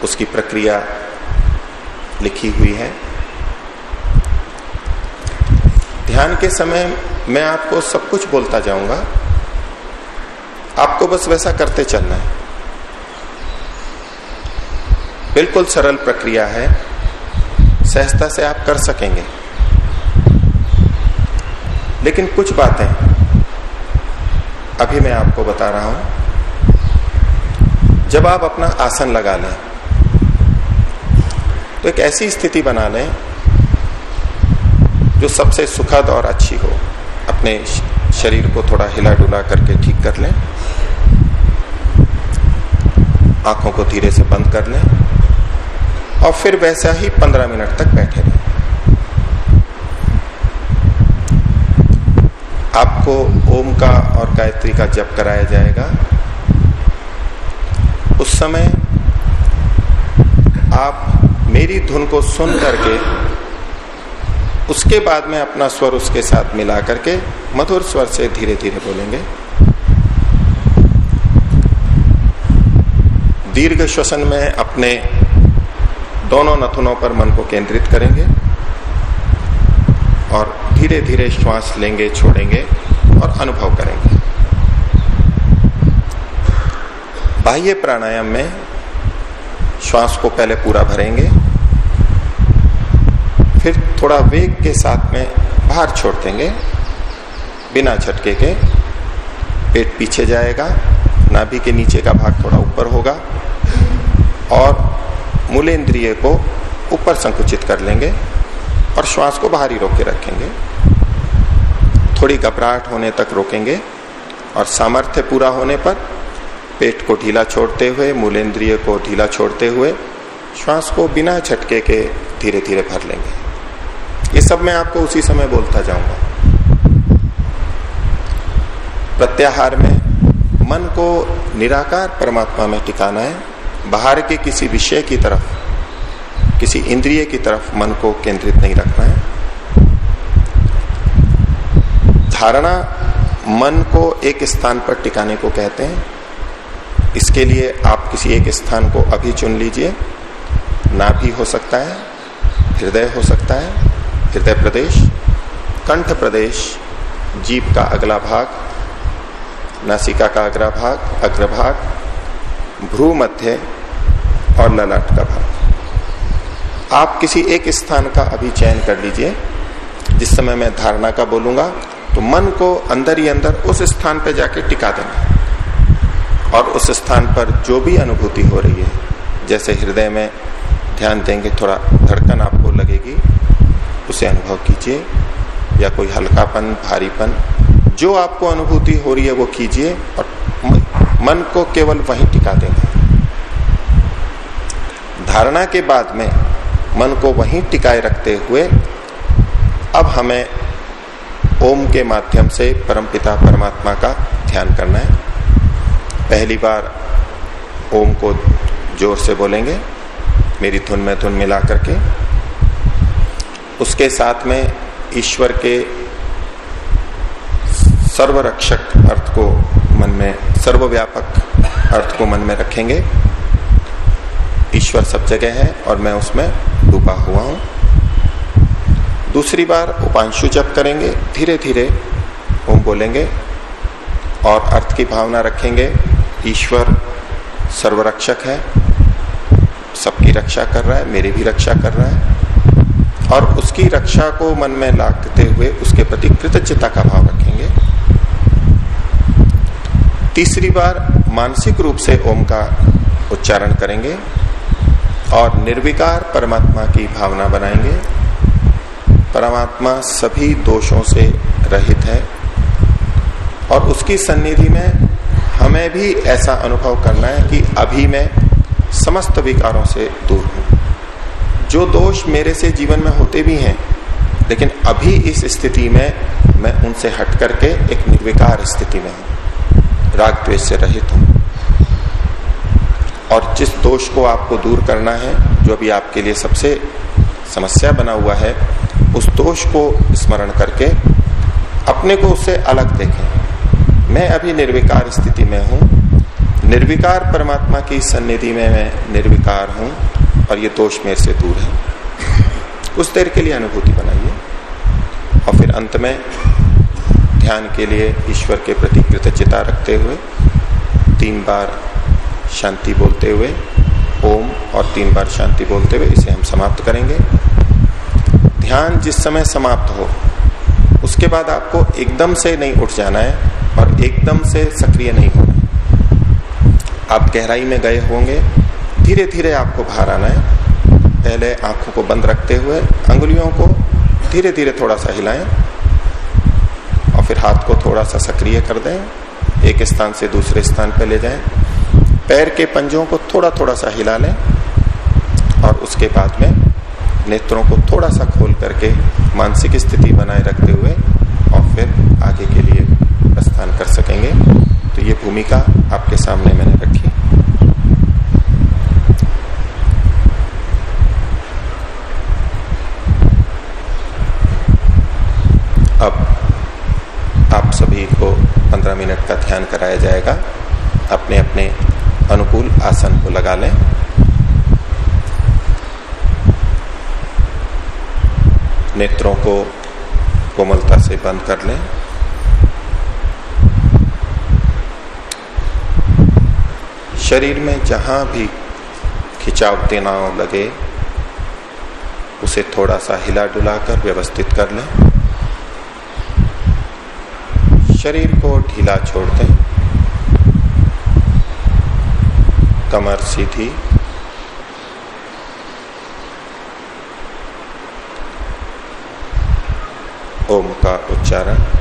उसकी प्रक्रिया लिखी हुई है। ध्यान के समय मैं आपको सब कुछ बोलता जाऊँगा। आपको बस वैसा करते चलना है। बिल्कुल सरल प्रक्रिया है। सहजता से आप कर सकेंगे। लेकिन कुछ बातें अभी मैं आपको बता रहा हूँ। जब आप अपना आसन लगा लें तो एक ऐसी स्थिति बना लें जो सबसे सुखद और अच्छी हो। अपने शरीर को थोड़ा हिला डुला करके ठीक कर लें। आँखों को धीरे से बंद कर लें और फिर वैसा ही पंद्रह मिनट तक बैठे रहें। आपको ओम का और गायत्री का जप कराया जाएगा। उस समय आप मेरी धुन को सुन करके, उसके बाद में अपना स्वर उसके साथ मिला करके मधुर स्वर से धीरे धीरे बोलेंगे। दीर्घ श्वसन में अपने दोनों नथुनों पर मन को केंद्रित करेंगे और धीरे धीरे श्वास लेंगे, छोड़ेंगे और अनुभव करेंगे। बाह्य प्राणायाम में श्वास को पहले पूरा भरेंगे, फिर थोड़ा वेग के साथ में बाहर छोड़ देंगे, बिना झटके के। पेट पीछे जाएगा, नाभि के नीचे का भाग थोड़ा ऊपर होगा। और मूलेंद्रिय को ऊपर संकुचित कर लेंगे और श्वास को बाहर ही रोक रखेंगे। थोड़ी घबराहट होने तक रोकेंगे और सामर्थ्य पूरा होने पर पेट को ढीला छोड़ते हुए मूलेंद्रिय को ढीला छोड़ते हुए श्वास को बिना झटके के धीरे धीरे भर लेंगे। ये सब मैं आपको उसी समय बोलता जाऊँगा। प्रत्याहार में मन को निराकार परमात्मा में टिकाना है। बाहर के किसी विषय की तरफ़, किसी इंद्रिय की तरफ़ मन को केंद्रित नहीं रखना है। धारणा मन को एक स्थान पर टिकाने को कहते हैं। इसके लिए आप किसी एक स्थान को अभी चुन लीजिए। नाभि हो सकता है, हृदय हो सकता है, हृदय प्रदेश, कंठ प्रदेश, जीप का अगला भाग, नासिका का अगला भाग, अग्रभाग भ्रू मध्य और ललाट का भाव। आप किसी एक स्थान का अभी चयन कर लीजिए। जिस समय मैं धारणा का बोलूँगा तो मन को अंदर ही अंदर उस स्थान पर जाके टिका देना। और उस स्थान पर जो भी अनुभूति हो रही है, जैसे हृदय में ध्यान देंगे, थोड़ा धड़कन आपको लगेगी, उसे अनुभव कीजिए। या कोई हल्कापन, भारीपन, जो आपको अनुभूति हो रही है, वो कीजिए और मन को केवल वहीं टिका देंगे धारणा के बाद में मन को वहीं टिकाए रखते हुए अब हमें ओम के माध्यम से परमपिता परमात्मा का ध्यान करना है। पहली बार ओम को ज़ोर से बोलेंगे, मेरी धुन में धुन मिला करके। उसके साथ में ईश्वर के सर्वरक्षक अर्थ को मन में, सर्वव्यापक अर्थ को मन में रखेंगे। ईश्वर सब जगह है और मैं उसमें डूबा हुआ हूँ। दूसरी बार उपांशु जप करेंगे धीरे धीरे ओम बोलेंगे और अर्थ की भावना रखेंगे, ईश्वर सर्वरक्षक है, सबकी रक्षा कर रहा है, मेरी भी रक्षा कर रहा है और उसकी रक्षा को मन में लागते हुए उसके प्रति कृतज्ञता का भाव रखेंगे। तीसरी बार मानसिक रूप से ओम का उच्चारण करेंगे। और निर्विकार परमात्मा की भावना बनाएँगे। परमात्मा सभी दोषों से रहित है और उसकी सन्निधि में हमें भी ऐसा अनुभव करना है कि अभी मैं समस्त विकारों से दूर हूँ। जो दोष मेरे से जीवन में होते भी हैं, लेकिन अभी इस स्थिति में मैं उनसे हट करके एक निर्विकार स्थिति में हूँ, राग द्वेष से रहित हूँ। और जिस दोष को आपको दूर करना है, जो अभी आपके लिए सबसे समस्या बना हुआ है, उस दोष को स्मरण करके अपने को उससे अलग देखें। मैं अभी निर्विकार स्थिति में हूँ। निर्विकार परमात्मा की सन्निधि में मैं निर्विकार हूँ और ये दोष मेरे से दूर है। कुछ देर के लिए अनुभूति बनाइए। और फिर अंत में ध्यान के लिए ईश्वर के प्रति कृतज्ञता रखते हुए तीन बार शांति बोलते हुए, ओम और तीन बार शांति बोलते हुए इसे हम समाप्त करेंगे। ध्यान जिस समय समाप्त हो, उसके बाद आपको एकदम से नहीं उठ जाना है और एकदम से सक्रिय नहीं होना आप गहराई में गए होंगे धीरे धीरे आपको बाहर आना है। पहले आँखों को बंद रखते हुए अंगुलियों को धीरे धीरे थोड़ा सा हिलाएँ और फिर हाथ को थोड़ा सा सक्रिय कर दें। एक स्थान से दूसरे स्थान पर ले जाएँ। पैर के पंजों को थोड़ा थोड़ा सा हिला लें और उसके बाद में नेत्रों को थोड़ा सा खोल करके मानसिक स्थिति बनाए रखते हुए और फिर आगे के लिए प्रस्थान कर सकेंगे। तो ये भूमिका आपके सामने मैंने रखी। अब आप सभी को 15 मिनट का ध्यान कराया जाएगा। अपने अपने अनुकूल आसन को लगा लें। नेत्रों को कोमलता से बंद कर लें। शरीर में जहाँ भी खिंचाव तनाव लगे, उसे थोड़ा सा हिला डुला कर व्यवस्थित कर लें। शरीर को ढीला छोड़ दें। कमर सीधी ओम का उच्चारण।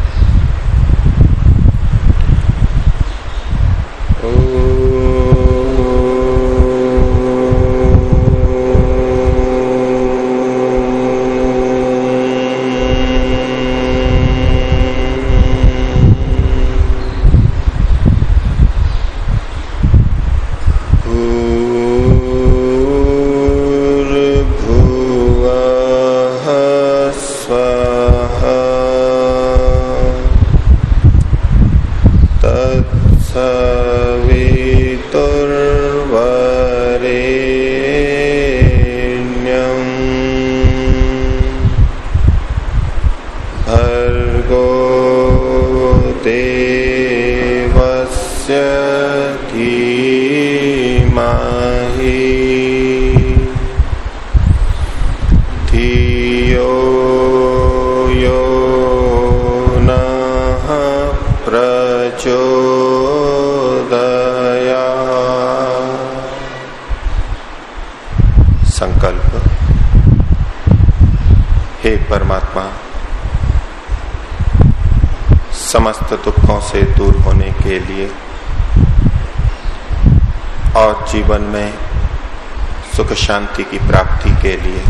शांति की प्राप्ति के लिए।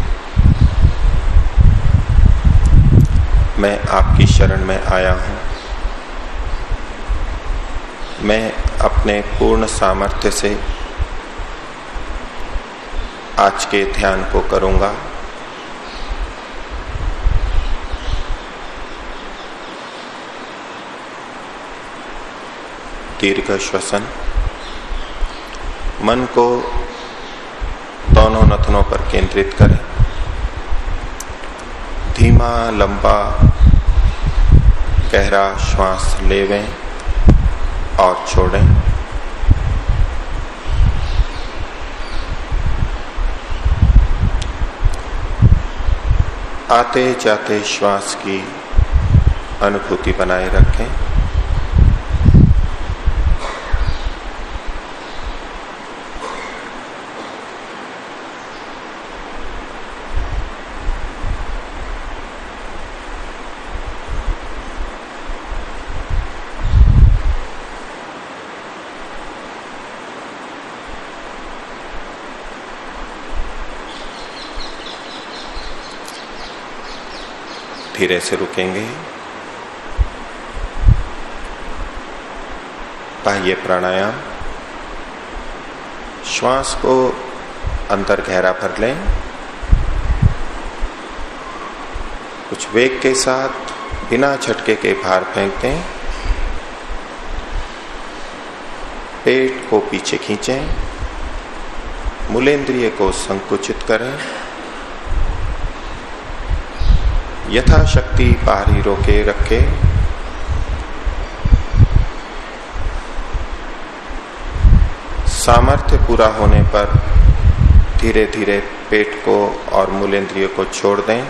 मैं आपकी शरण में आया हूँ। मैं अपने पूर्ण सामर्थ्य से आज के ध्यान को करूँगा। दीर्घ श्वसन। मन को दोनों नथनों पर केंद्रित करें। धीमा, लंबा, गहरा श्वास लेवें और छोड़ें। आते जाते श्वास की अनुभूति बनाए रखें। धीरे से रुकेंगे। बाह्य प्राणायाम। श्वास को अंदर गहरा भर लें। कुछ वेग के साथ बिना झटके के बाहर फेंक दें पेट को पीछे खींचें। मूलेंद्रिय को संकुचित करें। यथाशक्ति बाहरी रोके, रखे। सामर्थ्य पूरा होने पर धीरे धीरे पेट को और मूलेंद्रिय को छोड़ दें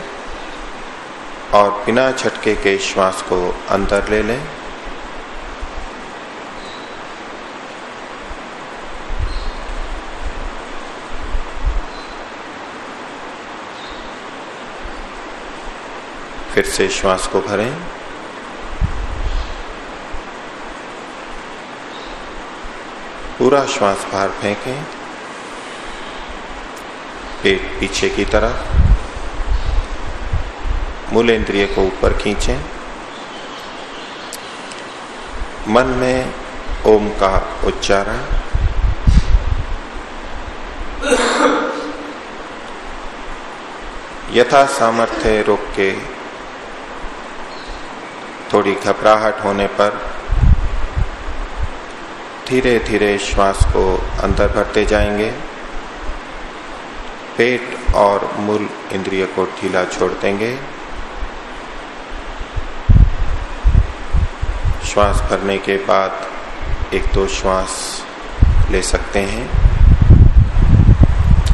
और बिना झटके के श्वास को अंदर ले लें। फिर से श्वास को भरें। पूरा श्वास बाहर फेंकें। पेट पीछे की तरफ़ मूल इंद्रिय को ऊपर खींचें। मन में ओम का उच्चारण। यथा सामर्थ्य रोक के थोड़ी घबराहट होने पर धीरे धीरे श्वास को अंदर भरते जाएँगे। पेट और मूल इंद्रिय को ढीला छोड़ देंगे। श्वास भरने के बाद एक दो श्वास ले सकते हैं,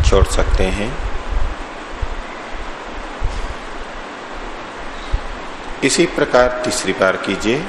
छोड़ सकते हैं। इसी प्रकार तीसरी बार कीजिए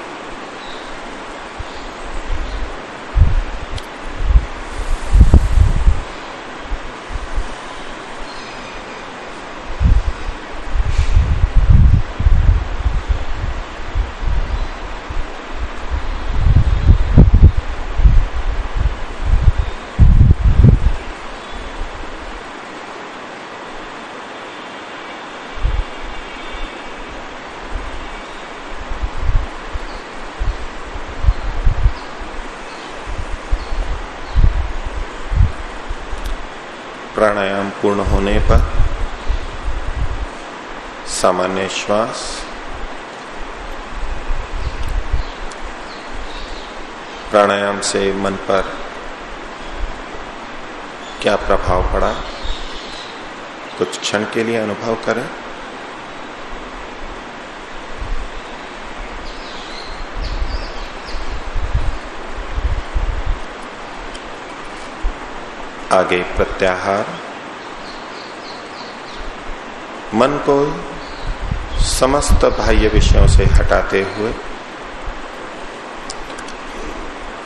प्राणायाम पूर्ण होने पर सामान्य श्वास। प्राणायाम से मन पर क्या प्रभाव पड़ा? कुछ क्षण के लिए अनुभव करें। आगे प्रत्याहार। मन को समस्त बाह्य विषयों से हटाते हुए,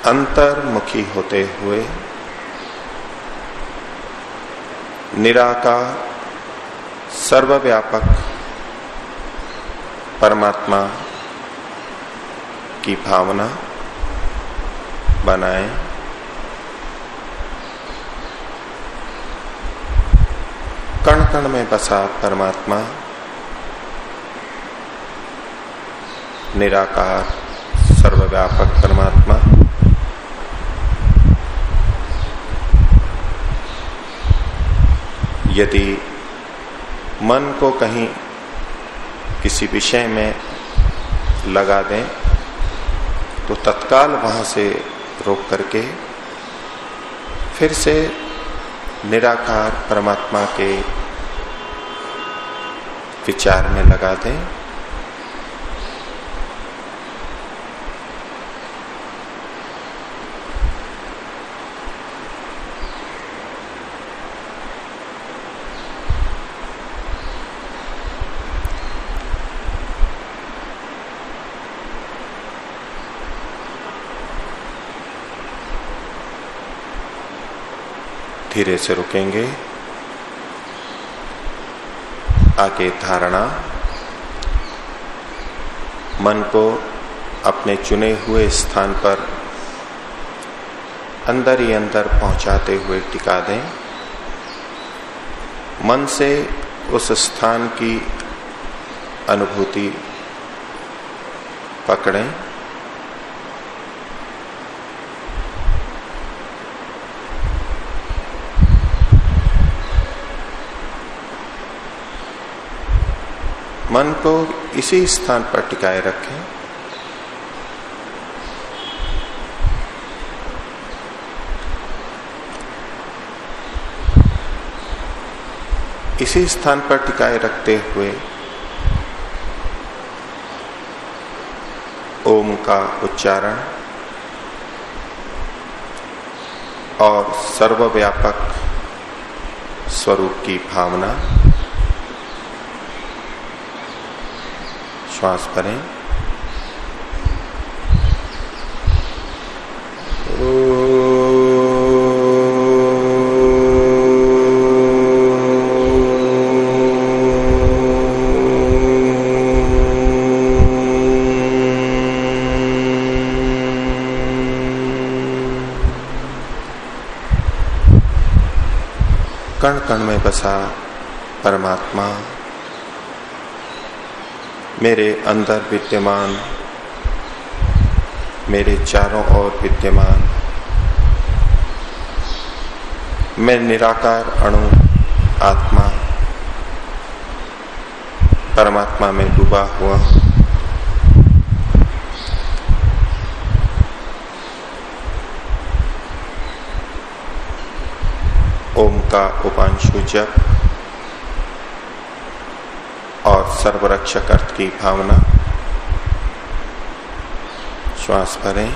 अंतर्मुखी होते हुए, निराकार, सर्वव्यापक परमात्मा की भावना बनाए। कण कण में बसा परमात्मा निराकार, सर्वव्यापक परमात्मा। यदि मन को कहीं किसी विषय में लगा दें तो तत्काल वहाँ से रोक करके फिर से निराकार परमात्मा के विचार में लगा दें। धीरे से रुकेंगे। आगे धारणा। मन को अपने चुने हुए स्थान पर अंदर ही अंदर पहुंचाते हुए टिका दें। मन से उस स्थान की अनुभूति पकड़ें। मन को इसी स्थान पर टिकाए रखें। इसी स्थान पर टिकाए रखते हुए ओम का उच्चारण और सर्वव्यापक स्वरूप की भावना श्वास करें। कण कण में बसा परमात्मा। मेरे अंदर विद्यमान, मेरे चारों ओर विद्यमान। मैं निराकार अणु, आत्मा, परमात्मा में डूबा हुआ ओम का उपांशु जप और सर्वरक्षक अर्थ की भावना। श्वास भरें।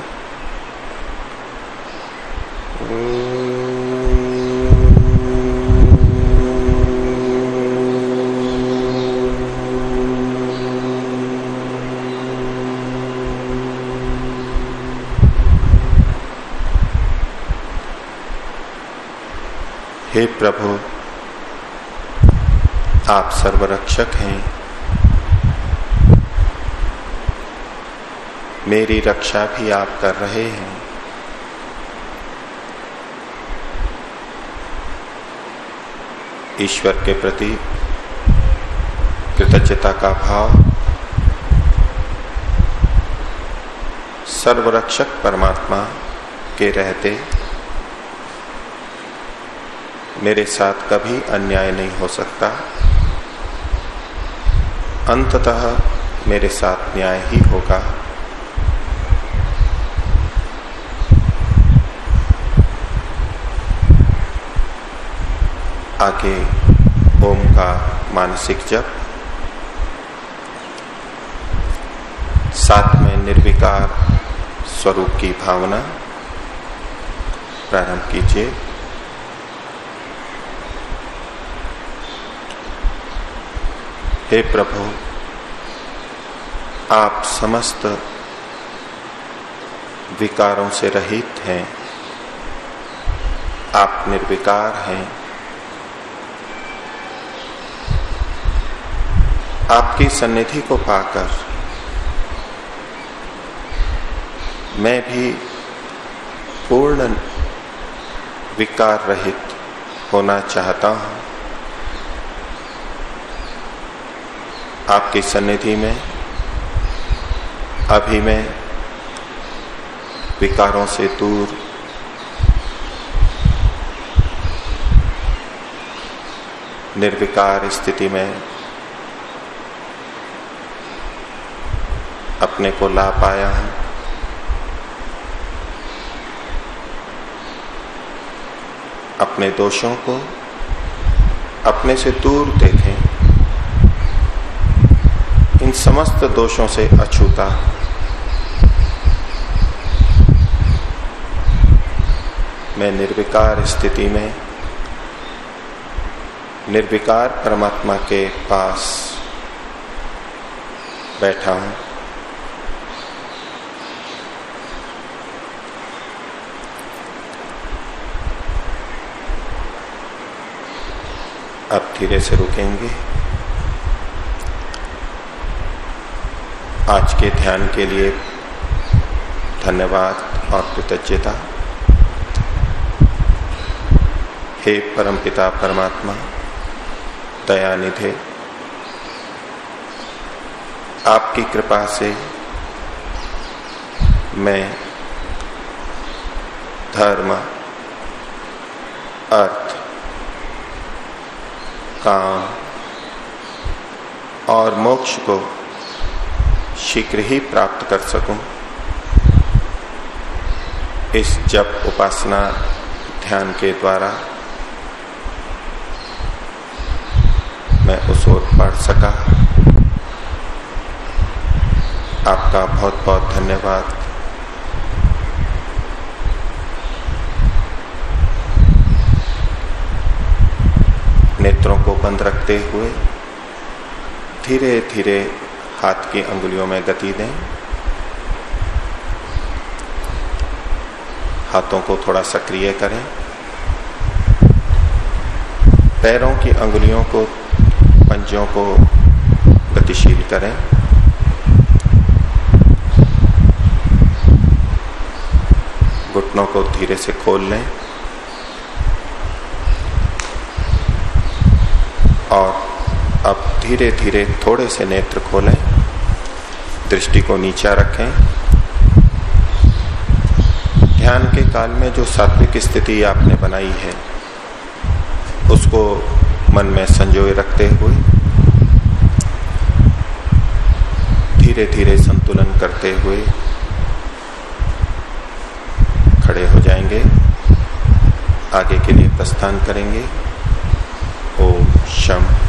हे प्रभु आप सर्वरक्षक हैं। मेरी रक्षा भी आप कर रहे हैं। ईश्वर के प्रति कृतज्ञता का भाव। सर्वरक्षक परमात्मा के रहते मेरे साथ कभी अन्याय नहीं हो सकता। अंततः मेरे साथ न्याय ही होगा। आगे ओम का मानसिक जप। साथ में निर्विकार स्वरूप की भावना प्रारंभ कीजिए। हे प्रभु, आप समस्त विकारों से रहित हैं। आप निर्विकार हैं। आपकी सन्निधि को पाकर मैं भी पूर्ण विकार रहित होना चाहता हूँ। आपकी सन्निधि में, अभी मैं विकारों से दूर निर्विकार स्थिति में अपने को ला पाया हूँ। अपने दोषों को अपने से दूर देखें। इन समस्त दोषों से अछूता। मैं निर्विकार स्थिति में, निर्विकार परमात्मा के पास बैठा हूँ अब धीरे से रुकेंगे। आज के ध्यान के लिए धन्यवाद और कृतज्ञता। हे परमपिता परमात्मा, दयानिधे, आपकी कृपा से मैं धर्म अर्थ काम और मोक्ष को शीघ्र ही प्राप्त कर सकूँ। इस जप उपासना ध्यान के द्वारा मैं उस ओर पढ़ सका। आपका बहुत बहुत धन्यवाद। नेत्रों को बंद रखते हुए धीरे धीरे हाथ की अंगुलियों में गति दें। हाथों को थोड़ा सक्रिय करें। पैरों की अंगुलियों को, पंजों को गतिशील करें। घुटनों को धीरे से खोल लें। और अब धीरे धीरे थोड़े से नेत्र खोलें, दृष्टि को नीचा रखें। ध्यान के काल में जो सात्विक स्थिति आपने बनाई है, उसको मन में संजोए रखते हुए धीरे धीरे संतुलन करते हुए खड़े हो जाएँगे। आगे के लिए प्रस्थान करेंगे। ओम शम